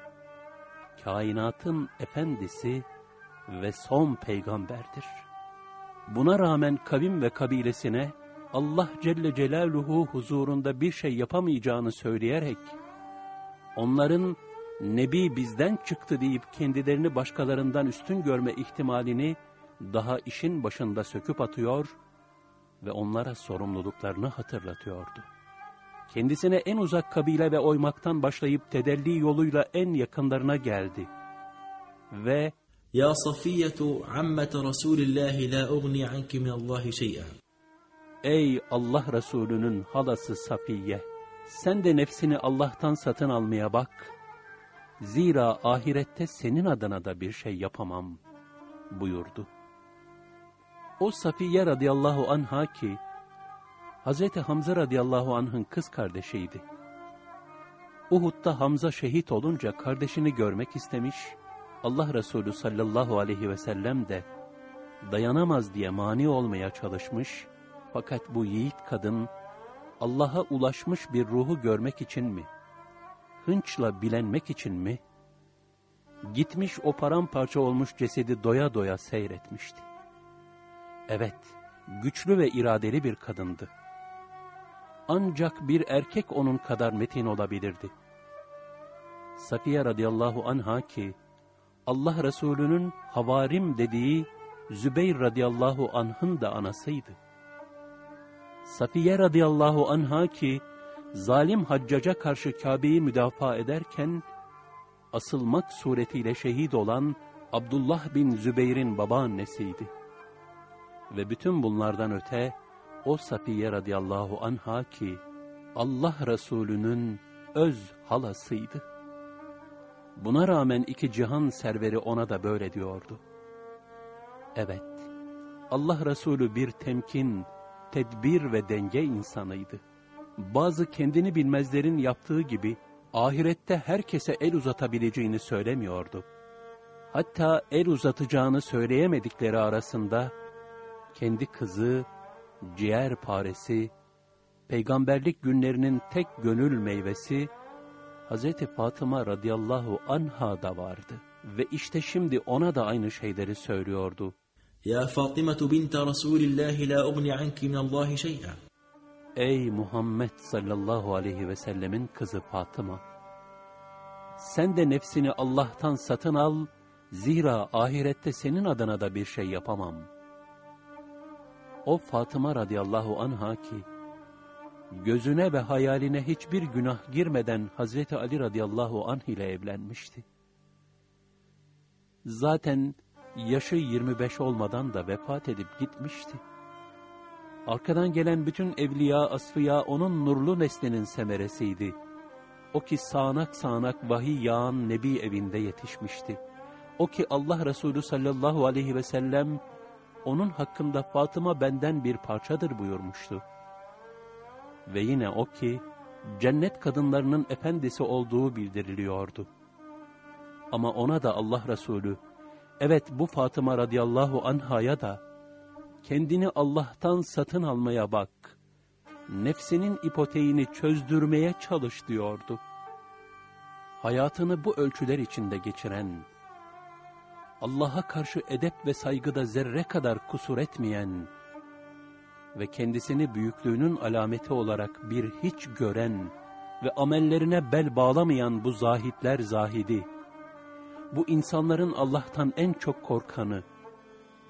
kainatın efendisi ve son peygamberdir. Buna rağmen kavim ve kabilesine Allah Celle Celaluhu huzurunda bir şey yapamayacağını söyleyerek onların Nebi bizden çıktı deyip kendilerini başkalarından üstün görme ihtimalini daha işin başında söküp atıyor ve onlara sorumluluklarını hatırlatıyordu. Kendisine en uzak kabile ve oymaktan başlayıp tedelli yoluyla en yakınlarına geldi. Ve
Ya Safiyetu ammete Resulillahi la ugni anki minallahi şey'a.
Ey Allah Resulü'nün halası Safiye! Sen de nefsini Allah'tan satın almaya bak. Zira ahirette senin adına da bir şey yapamam buyurdu. O Safiye radıyallahu anha ki, Hazreti Hamza radıyallahu anh'ın kız kardeşiydi. Uhud'da Hamza şehit olunca kardeşini görmek istemiş, Allah Resulü sallallahu aleyhi ve sellem de dayanamaz diye mani olmaya çalışmış, fakat bu yiğit kadın Allah'a ulaşmış bir ruhu görmek için mi, hınçla bilenmek için mi, gitmiş o paramparça olmuş cesedi doya doya seyretmişti. Evet, güçlü ve iradeli bir kadındı. Ancak bir erkek onun kadar metin olabilirdi. Safiye radıyallahu anha ki, Allah Resulü'nün havarim dediği Zübeyir radıyallahu anh'ın da anasıydı. Safiye radıyallahu anha ki, zalim haccaca karşı Kabe'yi müdafaa ederken, asılmak suretiyle şehit olan Abdullah bin Zübeyir'in babaannesiydi. Ve bütün bunlardan öte, o Safiye radıyallahu anha ki Allah Resulü'nün öz halasıydı. Buna rağmen iki cihan serveri ona da böyle diyordu. Evet, Allah Resulü bir temkin, tedbir ve denge insanıydı. Bazı kendini bilmezlerin yaptığı gibi ahirette herkese el uzatabileceğini söylemiyordu. Hatta el uzatacağını söyleyemedikleri arasında kendi kızı, ciğer paresi, peygamberlik günlerinin tek gönül meyvesi Hz. Fatıma radıyallahu anha da vardı. Ve işte şimdi ona da aynı şeyleri söylüyordu.
Ya Fatıma bint Resulillah la ugni anki min Allah şey'a.
Ey Muhammed sallallahu aleyhi ve sellemin kızı Fatıma! Sen de nefsini Allah'tan satın al, zira ahirette senin adına da bir şey yapamam. O Fatıma radıyallahu anha ki, gözüne ve hayaline hiçbir günah girmeden Hazreti Ali radıyallahu anh ile evlenmişti. Zaten yaşı 25 olmadan da vefat edip gitmişti. Arkadan gelen bütün evliya, asfiya onun nurlu neslinin semeresiydi. O ki sağanak sağanak vahiy yağan nebi evinde yetişmişti. O ki Allah Resulü sallallahu aleyhi ve sellem onun hakkında Fatıma benden bir parçadır buyurmuştu. Ve yine o ki cennet kadınlarının efendisi olduğu bildiriliyordu. Ama ona da Allah Resulü, evet bu Fatıma radıyallahu anhaya da, kendini Allah'tan satın almaya bak, nefsinin ipoteğini çözdürmeye çalış diyordu. Hayatını bu ölçüler içinde geçiren, Allah'a karşı edep ve saygıda zerre kadar kusur etmeyen ve kendisini büyüklüğünün alameti olarak bir hiç gören ve amellerine bel bağlamayan bu zahitler zahidi, bu insanların Allah'tan en çok korkanı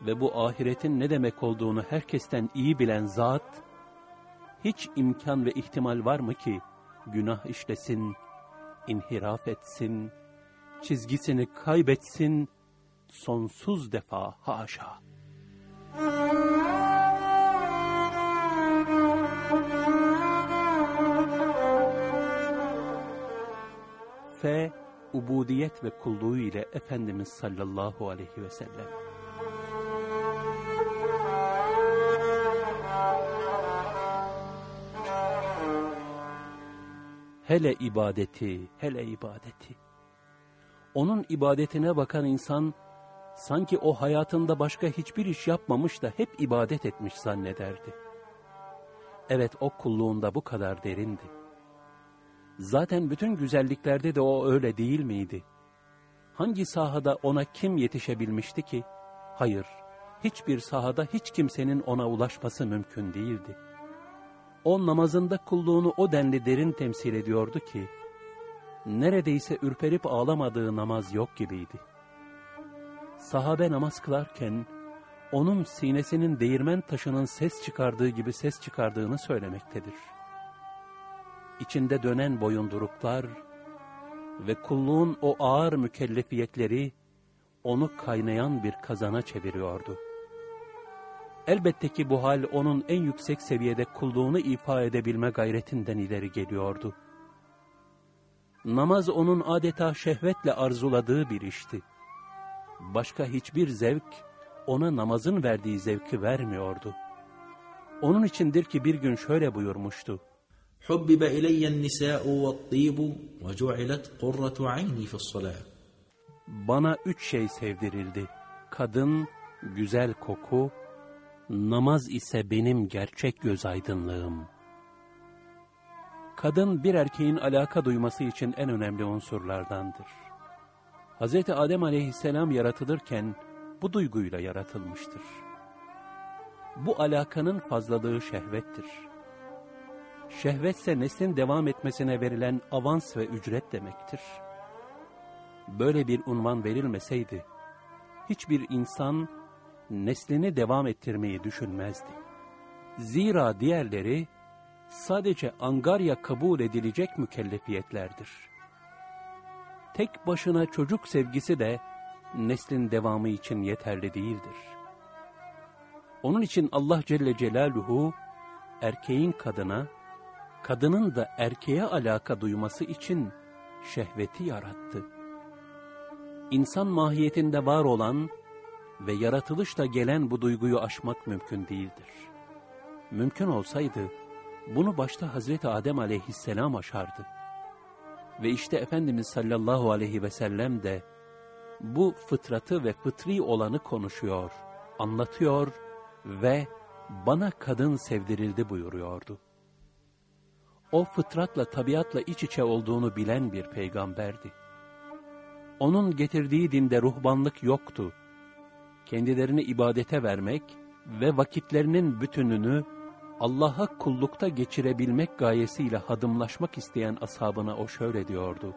ve bu ahiretin ne demek olduğunu herkesten iyi bilen zat, hiç imkan ve ihtimal var mı ki günah işlesin, inhiraf etsin, çizgisini kaybetsin, sonsuz defa haşa. F. Ubudiyet ve kulluğu ile Efendimiz sallallahu aleyhi ve sellem. Hele ibadeti, hele ibadeti. Onun ibadetine bakan insan, sanki o hayatında başka hiçbir iş yapmamış da hep ibadet etmiş zannederdi. Evet o kulluğunda bu kadar derindi. Zaten bütün güzelliklerde de o öyle değil miydi? Hangi sahada ona kim yetişebilmişti ki? Hayır, hiçbir sahada hiç kimsenin ona ulaşması mümkün değildi. O namazında kulluğunu o denli derin temsil ediyordu ki, neredeyse ürperip ağlamadığı namaz yok gibiydi. Sahabe namaz kılarken, onun sinesinin değirmen taşının ses çıkardığı gibi ses çıkardığını söylemektedir. İçinde dönen boyunduruklar ve kulluğun o ağır mükellefiyetleri onu kaynayan bir kazana çeviriyordu. Elbette ki bu hal onun en yüksek seviyede kulluğunu ifa edebilme gayretinden ileri geliyordu. Namaz onun adeta şehvetle arzuladığı bir işti. Başka hiçbir zevk ona namazın verdiği zevki vermiyordu. Onun içindir ki bir gün şöyle buyurmuştu.
حُبِّبَ إِلَيَّ النِّسَاءُ وَالطِّيبُ وَجُعِلَتْ قُرَّةُ عَيْنِي فِي الصَّلَاةِ
Bana üç şey sevdirildi. Kadın, güzel koku, namaz ise benim gerçek göz aydınlığım. Kadın bir erkeğin alaka duyması için en önemli unsurlardandır. Hz. Adem aleyhisselam yaratılırken bu duyguyla yaratılmıştır. Bu alakanın fazlalığı şehvettir. Şehvetse neslin devam etmesine verilen avans ve ücret demektir. Böyle bir unvan verilmeseydi, hiçbir insan neslini devam ettirmeyi düşünmezdi. Zira diğerleri sadece angarya kabul edilecek mükellefiyetlerdir. Tek başına çocuk sevgisi de neslin devamı için yeterli değildir. Onun için Allah Celle Celaluhu erkeğin kadına, kadının da erkeğe alaka duyması için şehveti yarattı. İnsan mahiyetinde var olan ve yaratılışla gelen bu duyguyu aşmak mümkün değildir. Mümkün olsaydı, bunu başta Hazreti Adem aleyhisselam aşardı. Ve işte Efendimiz sallallahu aleyhi ve sellem de bu fıtratı ve fıtri olanı konuşuyor, anlatıyor ve bana kadın sevdirildi buyuruyordu. O fıtratla tabiatla iç içe olduğunu bilen bir peygamberdi. Onun getirdiği dinde ruhbanlık yoktu. Kendilerini ibadete vermek ve vakitlerinin bütününü Allah'a kullukta geçirebilmek gayesiyle hadımlaşmak isteyen ashabına o şöyle diyordu.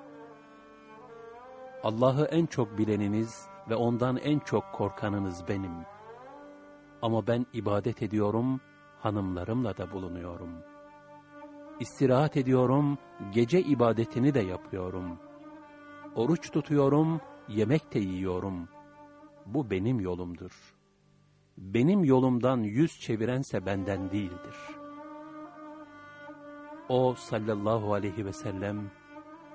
Allah'ı en çok bileniniz ve ondan en çok korkanınız benim. Ama ben ibadet ediyorum, hanımlarımla da bulunuyorum. İstirahat ediyorum, gece ibadetini de yapıyorum. Oruç tutuyorum, yemek de yiyorum. Bu benim yolumdur. Benim yolumdan yüz çevirense benden değildir. O sallallahu aleyhi ve sellem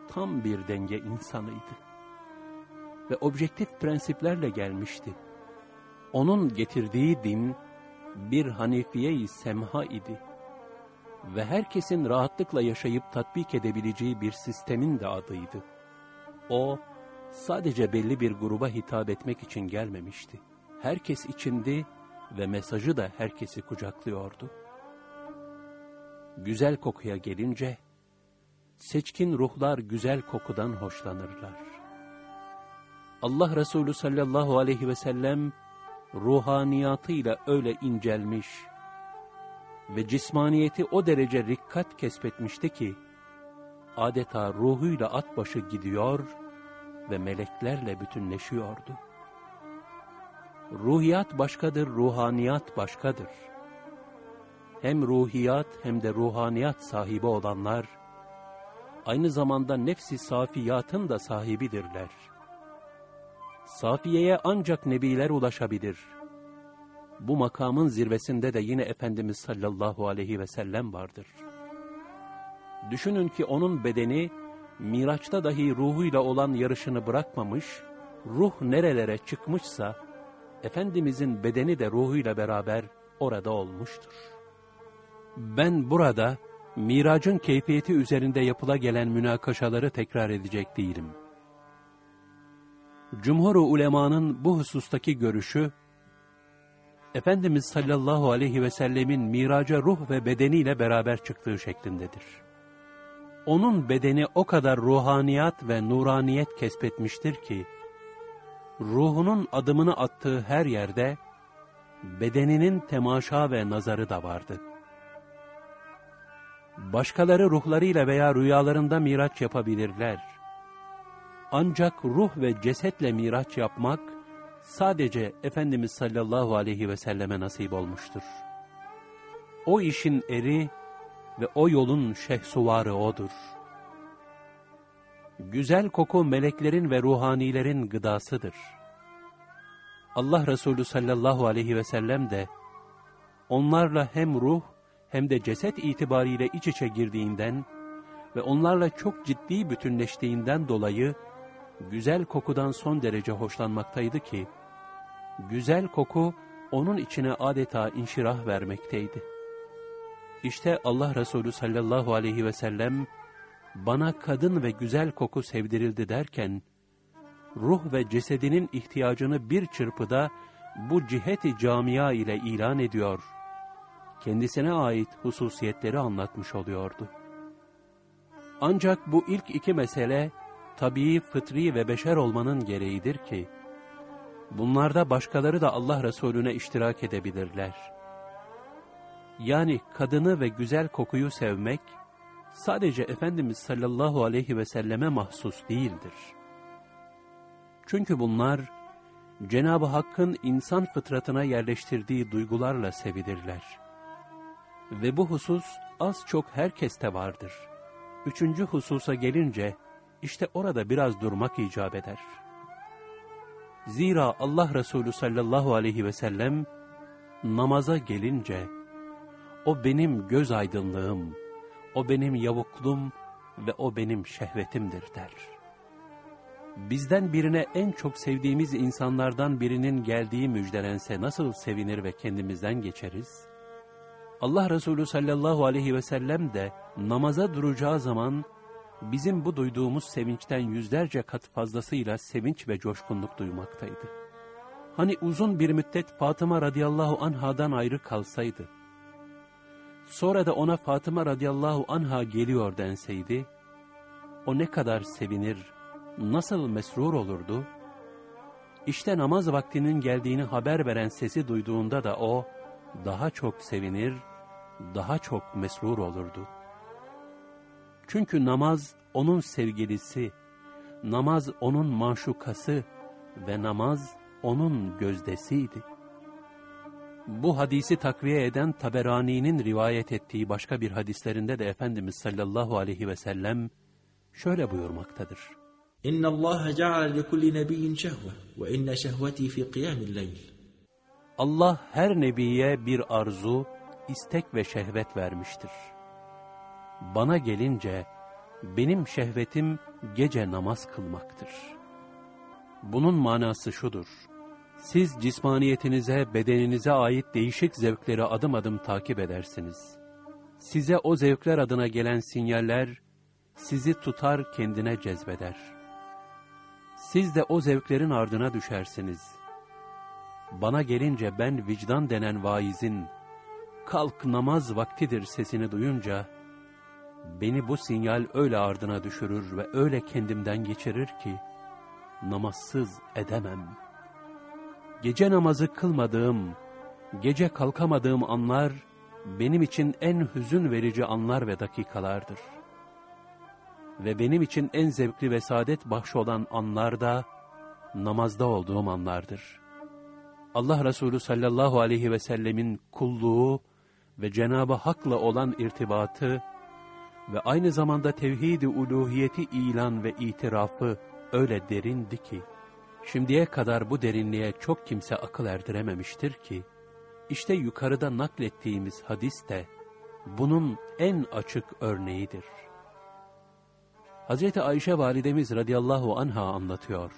tam bir denge insanıydı ve objektif prensiplerle gelmişti. Onun getirdiği din bir hanifiye-i semha idi ve herkesin rahatlıkla yaşayıp tatbik edebileceği bir sistemin de adıydı. O, sadece belli bir gruba hitap etmek için gelmemişti. Herkes içindi ve mesajı da herkesi kucaklıyordu. Güzel kokuya gelince, seçkin ruhlar güzel kokudan hoşlanırlar. Allah Resulü sallallahu aleyhi ve sellem ruhaniyatıyla öyle incelmiş ve cismaniyeti o derece rikkat kesbetmişti ki, adeta ruhuyla at başı gidiyor ve meleklerle bütünleşiyordu. Ruhiyat başkadır, ruhaniyat başkadır. Hem ruhiyat hem de ruhaniyat sahibi olanlar, aynı zamanda nefsi safiyatın da sahibidirler. Safiye'ye ancak nebiler ulaşabilir. Bu makamın zirvesinde de yine Efendimiz sallallahu aleyhi ve sellem vardır. Düşünün ki onun bedeni, Miraç'ta dahi ruhuyla olan yarışını bırakmamış, ruh nerelere çıkmışsa, Efendimizin bedeni de ruhuyla beraber orada olmuştur. Ben burada, Miracın keyfiyeti üzerinde yapıla gelen münakaşaları tekrar edecek değilim. Cumhur-u ulemanın bu husustaki görüşü, Efendimiz sallallahu aleyhi ve sellemin miraca ruh ve bedeniyle beraber çıktığı şeklindedir. Onun bedeni o kadar ruhaniyat ve nuraniyet kesbetmiştir ki, ruhunun adımını attığı her yerde, bedeninin temaşa ve nazarı da vardı. Başkaları ruhlarıyla veya rüyalarında miraç yapabilirler. Ancak ruh ve cesetle miraç yapmak sadece Efendimiz sallallahu aleyhi ve selleme nasip olmuştur. O işin eri ve o yolun şehsuvarı odur. Güzel koku meleklerin ve ruhanilerin gıdasıdır. Allah Resulü sallallahu aleyhi ve sellem de onlarla hem ruh hem de ceset itibariyle iç içe girdiğinden ve onlarla çok ciddi bütünleştiğinden dolayı güzel kokudan son derece hoşlanmaktaydı ki, güzel koku onun içine adeta inşirah vermekteydi. İşte Allah Resulü sallallahu aleyhi ve sellem, bana kadın ve güzel koku sevdirildi derken, ruh ve cesedinin ihtiyacını bir çırpıda bu ciheti camia ile ilan ediyor, kendisine ait hususiyetleri anlatmış oluyordu. Ancak bu ilk iki mesele, tabii, fıtri ve beşer olmanın gereğidir ki, bunlarda başkaları da Allah Resulüne iştirak edebilirler. Yani kadını ve güzel kokuyu sevmek, sadece Efendimiz sallallahu aleyhi ve selleme mahsus değildir. Çünkü bunlar, Cenab-ı Hakk'ın insan fıtratına yerleştirdiği duygularla sevilirler. Ve bu husus az çok herkeste vardır. Üçüncü hususa gelince, işte orada biraz durmak icap eder. Zira Allah Resulü sallallahu aleyhi ve sellem namaza gelince O benim göz aydınlığım, o benim yavuklum ve o benim şehvetimdir der. Bizden birine en çok sevdiğimiz insanlardan birinin geldiği müjdelense nasıl sevinir ve kendimizden geçeriz? Allah Resulü sallallahu aleyhi ve sellem de namaza duracağı zaman bizim bu duyduğumuz sevinçten yüzlerce kat fazlasıyla sevinç ve coşkunluk duymaktaydı. Hani uzun bir müddet Fatıma radıyallahu anhadan ayrı kalsaydı, sonra da ona Fatıma radıyallahu anha geliyor denseydi, o ne kadar sevinir, nasıl mesrur olurdu? İşte namaz vaktinin geldiğini haber veren sesi duyduğunda da o, daha çok sevinir, daha çok mesrur olurdu. Çünkü namaz onun sevgilisi, namaz onun maşukası ve namaz onun gözdesiydi. Bu hadisi takviye eden Taberani'nin rivayet ettiği başka bir hadislerinde de Efendimiz sallallahu aleyhi ve sellem şöyle buyurmaktadır.
İnna Allah ceale li kulli nebiyyin şehve ve inne şehveti fi kıyamil leyl.
Allah her nebiye bir arzu, istek ve şehvet vermiştir. Bana gelince benim şehvetim gece namaz kılmaktır. Bunun manası şudur. Siz cismaniyetinize, bedeninize ait değişik zevkleri adım adım takip edersiniz. Size o zevkler adına gelen sinyaller, sizi tutar kendine cezbeder. Siz de o zevklerin ardına düşersiniz. Bana gelince ben vicdan denen vaizin, kalk namaz vaktidir sesini duyunca, beni bu sinyal öyle ardına düşürür ve öyle kendimden geçirir ki, namazsız edemem. Gece namazı kılmadığım, gece kalkamadığım anlar, benim için en hüzün verici anlar ve dakikalardır. Ve benim için en zevkli ve saadet bahşi olan anlar da, namazda olduğum anlardır. Allah Resulü sallallahu aleyhi ve sellemin kulluğu ve Cenab-ı Hak'la olan irtibatı ve aynı zamanda tevhid-i uluhiyeti ilan ve itirafı öyle derindi ki, şimdiye kadar bu derinliğe çok kimse akıl erdirememiştir ki, işte yukarıda naklettiğimiz hadis de bunun en açık örneğidir. Hz. Ayşe validemiz radıyallahu anha anlatıyor.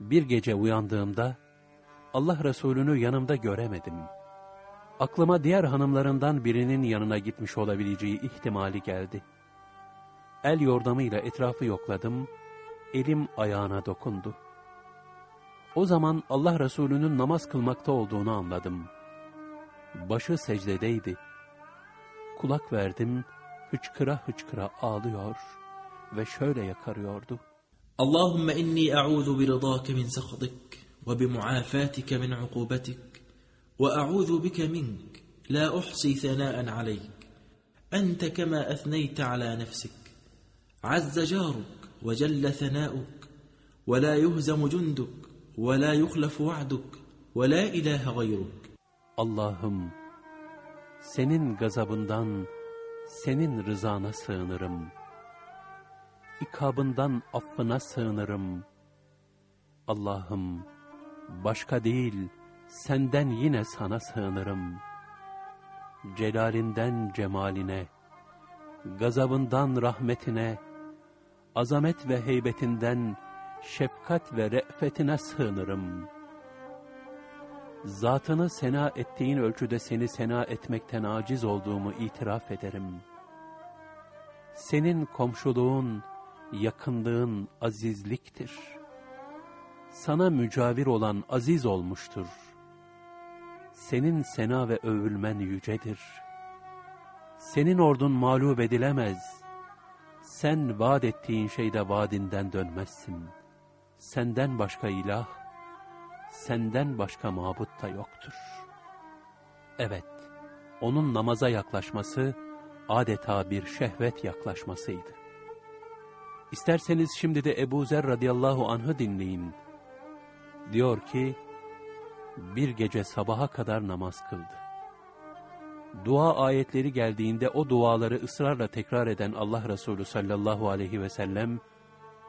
Bir gece uyandığımda Allah Resulü'nü yanımda göremedim. Aklıma diğer hanımlarından birinin yanına gitmiş olabileceği ihtimali geldi. El yordamıyla etrafı yokladım, elim ayağına dokundu. O zaman Allah Resulü'nün namaz kılmakta olduğunu anladım. Başı secdedeydi. Kulak verdim, hıçkıra hıçkıra ağlıyor ve şöyle yakarıyordu.
Allahümme inni a'udhu bi rıdâke min sakhatik ve bi muafatike min ukubetik ve a'udhu bike mink la uhsi thanâen aleyk ente kema ethneyte ala nefsik azze caruk ve celle thanâuk ve la yuhzemu cunduk ve la yuhlafu va'duk ve la ilahe gayruk
Allah'ım, senin gazabından, senin rızana sığınırım. İkabından affına sığınırım. Allah'ım, başka değil, senden yine sana sığınırım. Celalinden cemaline, gazabından rahmetine, azamet ve heybetinden şefkat ve re'fetine sığınırım. Zatını sena ettiğin ölçüde seni sena etmekten aciz olduğumu itiraf ederim. Senin komşuluğun, yakınlığın azizliktir. Sana mücavir olan aziz olmuştur. Senin sena ve övülmen yücedir. Senin ordun mağlup edilemez. Sen vaat ettiğin şeyde vaadinden dönmezsin. Senden başka ilah, senden başka mabut da yoktur. Evet, onun namaza yaklaşması adeta bir şehvet yaklaşmasıydı. İsterseniz şimdi de Ebu Zer radıyallahu anh'ı dinleyin. Diyor ki, bir gece sabaha kadar namaz kıldı. Dua ayetleri geldiğinde o duaları ısrarla tekrar eden Allah Resulü sallallahu aleyhi ve sellem,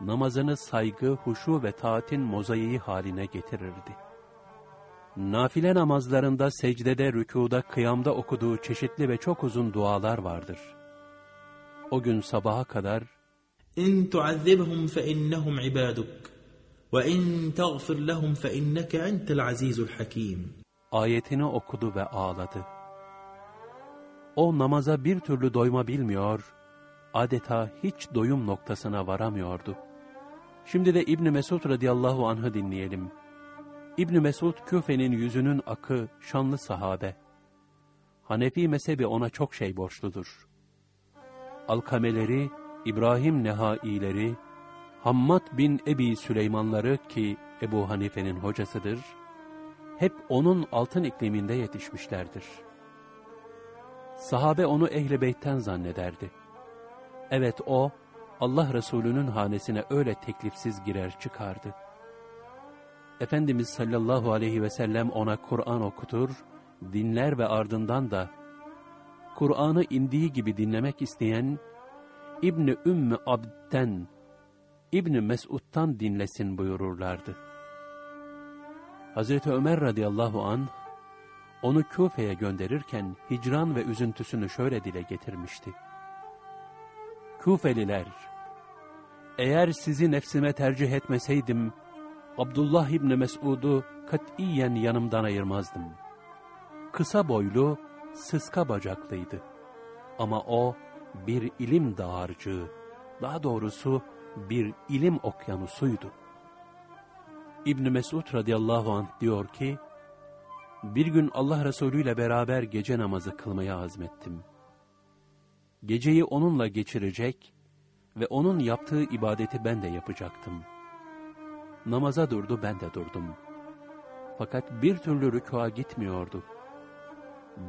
namazını saygı, huşu ve taatin mozaiği haline getirirdi. nafile namazlarında, secdede, rükuda, kıyamda okuduğu çeşitli ve çok uzun dualar vardır. O gün sabaha kadar,
إن تعذبهم فإنهم عبادك وإن تغفر لهم فإنك أنت العزيز الحكيم
ayetini okudu ve ağladı. O namaza bir türlü doyma bilmiyor, adeta hiç doyum noktasına varamıyordu. Şimdi de İbn Mesud radıyallahu anh'ı dinleyelim. İbn Mesud Küfe'nin yüzünün akı, şanlı sahabe. Hanefi mezhebi ona çok şey borçludur. Alkameleri, İbrahim Nehaileri, Hammad bin Ebi Süleymanları ki Ebu Hanife'nin hocasıdır, hep onun altın ikliminde yetişmişlerdir. Sahabe onu Ehl-i Beyt'ten zannederdi. Evet o, Allah Resulü'nün hanesine öyle teklifsiz girer çıkardı. Efendimiz sallallahu aleyhi ve sellem ona Kur'an okutur, dinler ve ardından da Kur'an'ı indiği gibi dinlemek isteyen İbni Ümmü Abd'den, İbni Mesud'dan dinlesin buyururlardı. Hazreti Ömer radıyallahu an onu Küfe'ye gönderirken hicran ve üzüntüsünü şöyle dile getirmişti. Küfeliler, eğer sizi nefsime tercih etmeseydim, Abdullah İbni Mesud'u katiyen yanımdan ayırmazdım. Kısa boylu, sıska bacaklıydı. Ama o bir ilim dağarcığı, daha doğrusu bir ilim okyanusuydu. İbn Mesud radıyallahu anh diyor ki, bir gün Allah Resulü ile beraber gece namazı kılmaya azmettim. Geceyi onunla geçirecek ve onun yaptığı ibadeti ben de yapacaktım. Namaza durdu, ben de durdum. Fakat bir türlü rükûa gitmiyordu.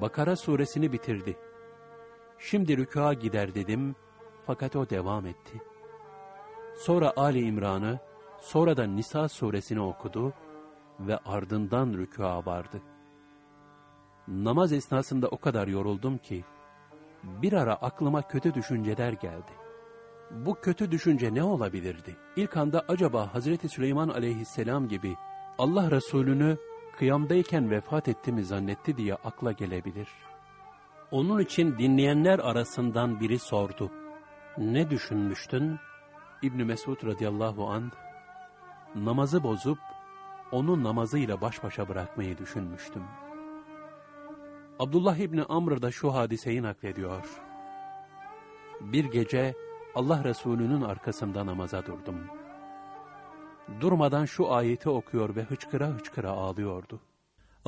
Bakara suresini bitirdi. Şimdi rükûa gider dedim, fakat o devam etti. Sonra Ali İmran'ı, sonra da Nisa suresini okudu ve ardından rükûa vardı. Namaz esnasında o kadar yoruldum ki, bir ara aklıma kötü düşünceler geldi. Bu kötü düşünce ne olabilirdi? İlk anda acaba Hazreti Süleyman aleyhisselam gibi Allah Resulü'nü kıyamdayken vefat etti mi zannetti diye akla gelebilir. Onun için dinleyenler arasından biri sordu. Ne düşünmüştün? İbn Mesud radıyallahu an namazı bozup onu namazıyla baş başa bırakmayı düşünmüştüm. Abdullah İbni Amr da şu hadiseyi naklediyor. Bir gece Allah Resulü'nün arkasında namaza durdum. Durmadan şu ayeti okuyor ve hıçkıra hıçkıra ağlıyordu.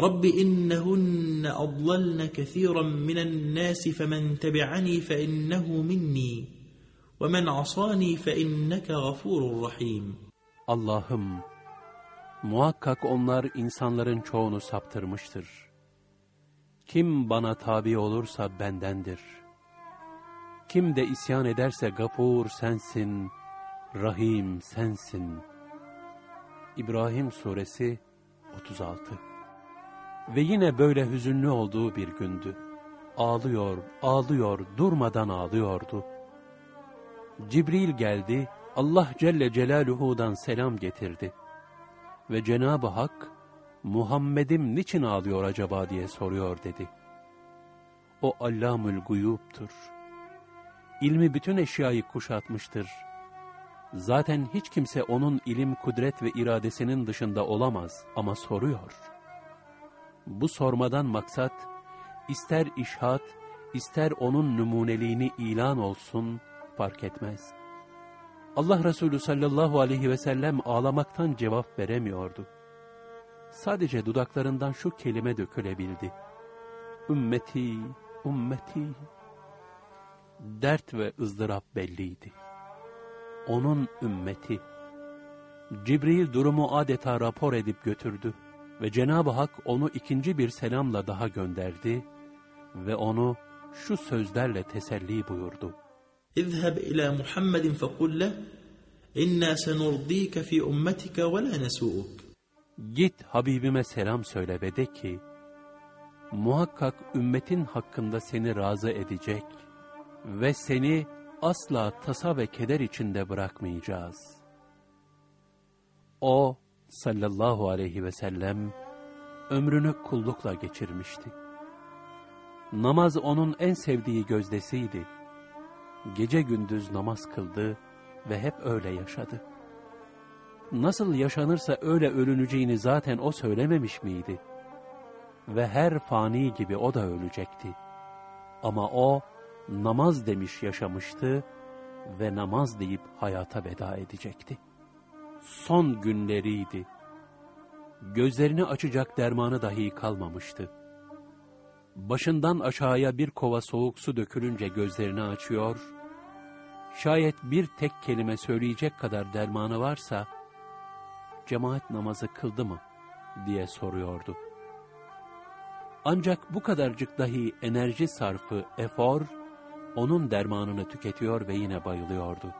Rabbi innehunne adlalne kethiren minen nasi femen tebi'ani fe innehu minni. ومن عصاني فإنك غفور رحيم
Allah'ım, muhakkak onlar insanların çoğunu saptırmıştır. Kim bana tabi olursa bendendir. Kim de isyan ederse gafur sensin, rahim sensin. İbrahim Suresi 36 Ve yine böyle hüzünlü olduğu bir gündü. Ağlıyor, ağlıyor, durmadan ağlıyordu. Cibril geldi, Allah Celle Celaluhu'dan selam getirdi. Ve Cenab-ı Hak, Muhammed'im niçin ağlıyor acaba diye soruyor dedi. O Allamül Guyub'tur. İlmi bütün eşyayı kuşatmıştır. Zaten hiç kimse onun ilim, kudret ve iradesinin dışında olamaz ama soruyor. Bu sormadan maksat, ister işhat, ister onun numuneliğini ilan olsun, fark etmez. Allah Resulü sallallahu aleyhi ve sellem ağlamaktan cevap veremiyordu. Sadece dudaklarından şu kelime dökülebildi. Ümmeti, ümmeti. Dert ve ızdırap belliydi. Onun ümmeti. Cibril durumu adeta rapor edip götürdü ve Cenab-ı Hak onu ikinci bir selamla daha gönderdi ve onu şu sözlerle teselli buyurdu.
اذهب إلى محمد فقل له إنا سنرضيك في أمتك ولا نسوءك
Git Habibime selam söyle ve de ki, muhakkak ümmetin hakkında seni razı edecek ve seni asla tasa ve keder içinde bırakmayacağız. O sallallahu aleyhi ve sellem ömrünü kullukla geçirmişti. Namaz onun en sevdiği gözdesiydi. Gece gündüz namaz kıldı ve hep öyle yaşadı. Nasıl yaşanırsa öyle ölüneceğini zaten o söylememiş miydi? Ve her fani gibi o da ölecekti. Ama o namaz demiş yaşamıştı ve namaz deyip hayata veda edecekti. Son günleriydi. Gözlerini açacak dermanı dahi kalmamıştı. Başından aşağıya bir kova soğuk su dökülünce gözlerini açıyor, şayet bir tek kelime söyleyecek kadar dermanı varsa, cemaat namazı kıldı mı diye soruyordu. Ancak bu kadarcık dahi enerji sarfı, efor, onun dermanını tüketiyor ve yine bayılıyordu.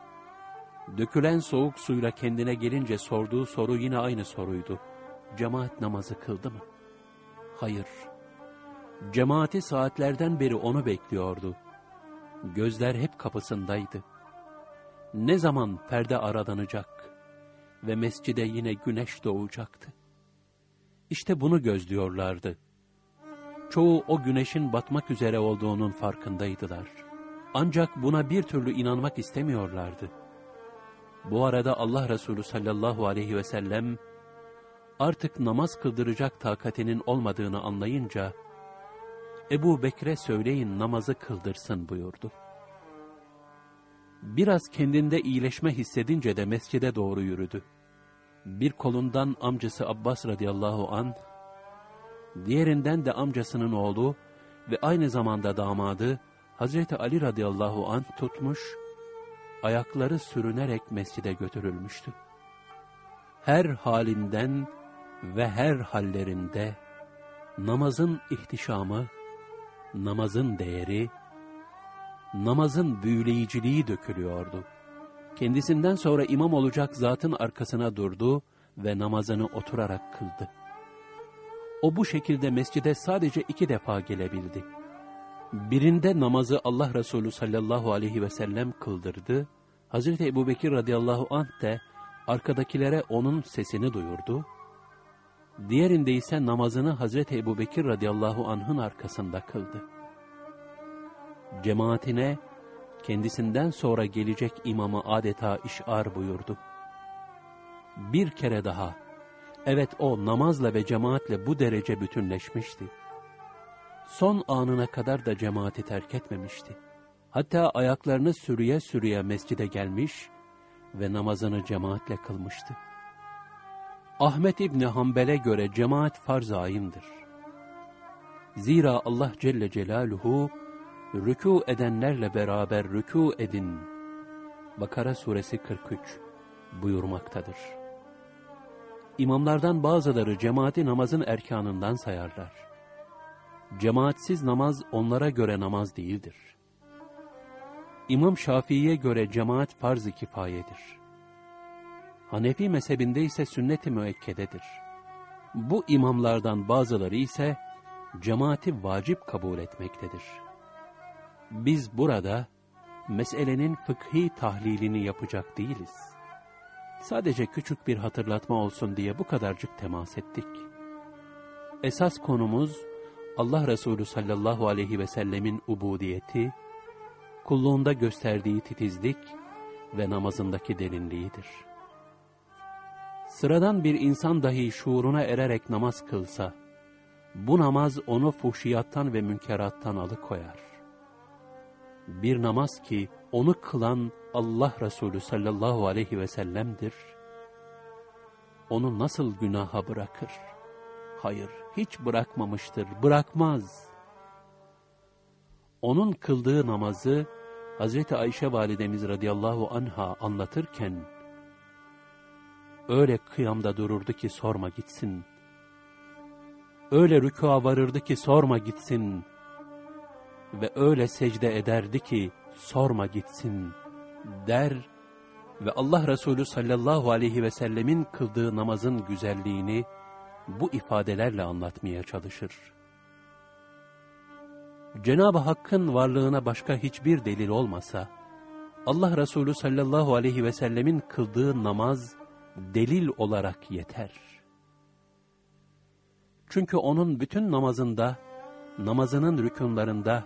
Dökülen soğuk suyla kendine gelince sorduğu soru yine aynı soruydu. Cemaat namazı kıldı mı? Hayır. Cemaati saatlerden beri onu bekliyordu. Gözler hep kapısındaydı. Ne zaman perde aralanacak ve mescide yine güneş doğacaktı. İşte bunu gözlüyorlardı. Çoğu o güneşin batmak üzere olduğunun farkındaydılar. Ancak buna bir türlü inanmak istemiyorlardı. Bu arada Allah Resulü sallallahu aleyhi ve sellem artık namaz kıldıracak takatinin olmadığını anlayınca Ebu Bekre söyleyin namazı kıldırsın buyurdu. Biraz kendinde iyileşme hissedince de mescide doğru yürüdü. Bir kolundan amcası Abbas radıyallahu an, diğerinden de amcasının oğlu ve aynı zamanda damadı Hazreti Ali radıyallahu an tutmuş, ayakları sürünerek mescide götürülmüştü. Her halinden ve her hallerinde namazın ihtişamı, namazın değeri, namazın büyüleyiciliği dökülüyordu. Kendisinden sonra imam olacak zatın arkasına durdu ve namazını oturarak kıldı. O bu şekilde mescide sadece iki defa gelebildi. Birinde namazı Allah Resulü sallallahu aleyhi ve sellem kıldırdı. Hazreti Ebu Bekir radıyallahu anh de arkadakilere onun sesini duyurdu. Diğerinde ise namazını Hazreti Ebu Bekir radıyallahu anh'ın arkasında kıldı. Cemaatine kendisinden sonra gelecek imamı adeta işar buyurdu. Bir kere daha, evet o namazla ve cemaatle bu derece bütünleşmişti. Son anına kadar da cemaati terk etmemişti. Hatta ayaklarını sürüye sürüye mescide gelmiş ve namazını cemaatle kılmıştı. Ahmet İbni Hanbel'e göre cemaat farz-ı ayındır. Zira Allah Celle Celaluhu, rükû edenlerle beraber rükû edin. Bakara suresi 43 buyurmaktadır. İmamlardan bazıları cemaati namazın erkanından sayarlar. Cemaatsiz namaz onlara göre namaz değildir. İmam Şafii'ye göre cemaat farz-ı kifayedir. Hanefi mezhebinde ise sünnet-i müekkededir. Bu imamlardan bazıları ise cemaati vacip kabul etmektedir. Biz burada meselenin fıkhi tahlilini yapacak değiliz. Sadece küçük bir hatırlatma olsun diye bu kadarcık temas ettik. Esas konumuz Allah Resulü sallallahu aleyhi ve sellemin ubudiyeti, kulluğunda gösterdiği titizlik ve namazındaki derinliğidir. Sıradan bir insan dahi şuuruna ererek namaz kılsa, bu namaz onu fuhşiyattan ve münkerattan alıkoyar. Bir namaz ki onu kılan Allah Resulü sallallahu aleyhi ve sellem'dir, onu nasıl günaha bırakır? Hayır, hiç bırakmamıştır, bırakmaz. Onun kıldığı namazı Hazreti Ayşe validemiz radıyallahu anha anlatırken, öyle kıyamda dururdu ki sorma gitsin. Öyle rükûa varırdı ki sorma gitsin. Ve öyle secde ederdi ki sorma gitsin der ve Allah Resulü sallallahu aleyhi ve sellemin kıldığı namazın güzelliğini bu ifadelerle anlatmaya çalışır. Cenab-ı Hakk'ın varlığına başka hiçbir delil olmasa, Allah Resulü sallallahu aleyhi ve sellemin kıldığı namaz delil olarak yeter. Çünkü onun bütün namazında, namazının rükunlarında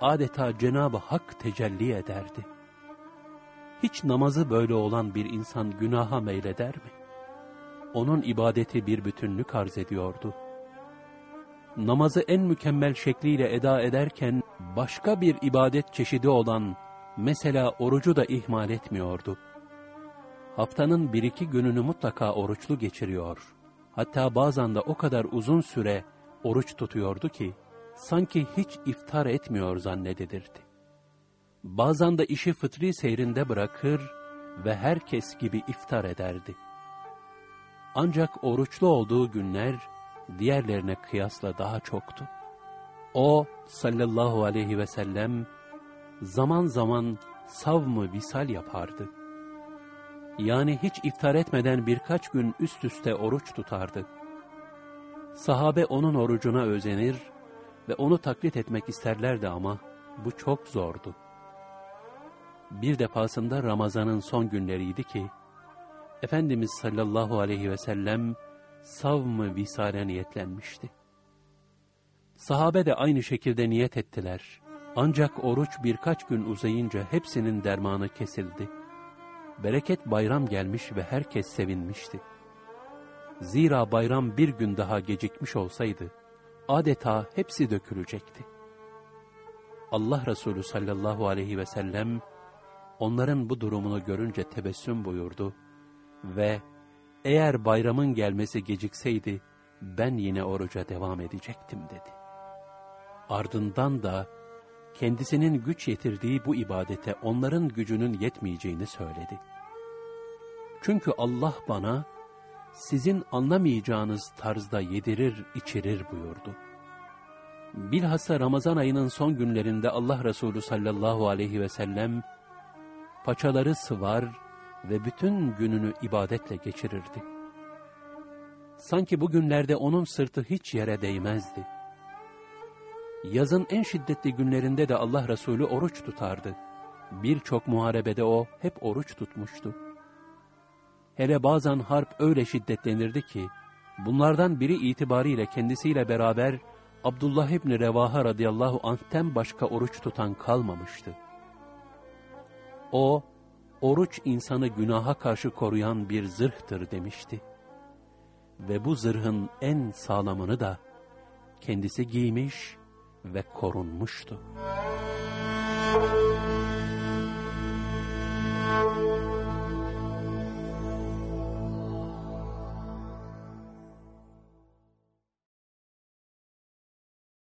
adeta Cenab-ı Hak tecelli ederdi. Hiç namazı böyle olan bir insan günaha meyleder mi? Onun ibadeti bir bütünlük arz ediyordu. Namazı en mükemmel şekliyle eda ederken başka bir ibadet çeşidi olan mesela orucu da ihmal etmiyordu. Haftanın bir iki gününü mutlaka oruçlu geçiriyor. Hatta bazen de o kadar uzun süre oruç tutuyordu ki, sanki hiç iftar etmiyor zannededirdi. Bazen de işi fıtri seyrinde bırakır ve herkes gibi iftar ederdi. Ancak oruçlu olduğu günler diğerlerine kıyasla daha çoktu. O sallallahu aleyhi ve sellem zaman zaman sav mı visal yapardı. Yani hiç iftar etmeden birkaç gün üst üste oruç tutardı. Sahabe onun orucuna özenir ve onu taklit etmek isterlerdi ama bu çok zordu. Bir defasında Ramazan'ın son günleriydi ki, Efendimiz sallallahu aleyhi ve sellem sav-mı visale niyetlenmişti. Sahabe de aynı şekilde niyet ettiler. Ancak oruç birkaç gün uzayınca hepsinin dermanı kesildi. Bereket bayram gelmiş ve herkes sevinmişti. Zira bayram bir gün daha gecikmiş olsaydı, adeta hepsi dökülecekti. Allah Resulü sallallahu aleyhi ve sellem, onların bu durumunu görünce tebessüm buyurdu ve eğer bayramın gelmesi gecikseydi, ben yine oruca devam edecektim dedi. Ardından da kendisinin güç yetirdiği bu ibadete onların gücünün yetmeyeceğini söyledi. Çünkü Allah bana, sizin anlamayacağınız tarzda yedirir, içirir buyurdu. Bilhassa Ramazan ayının son günlerinde Allah Resulü sallallahu aleyhi ve sellem, paçaları sıvar ve bütün gününü ibadetle geçirirdi. Sanki bu günlerde onun sırtı hiç yere değmezdi. Yazın en şiddetli günlerinde de Allah Resulü oruç tutardı. Birçok muharebede o hep oruç tutmuştu. Hele bazen harp öyle şiddetlenirdi ki, bunlardan biri itibariyle kendisiyle beraber Abdullah İbni Revaha radıyallahu anh'ten başka oruç tutan kalmamıştı. O, oruç insanı günaha karşı koruyan bir zırhtır demişti. Ve bu zırhın en sağlamını da kendisi giymiş ve korunmuştu.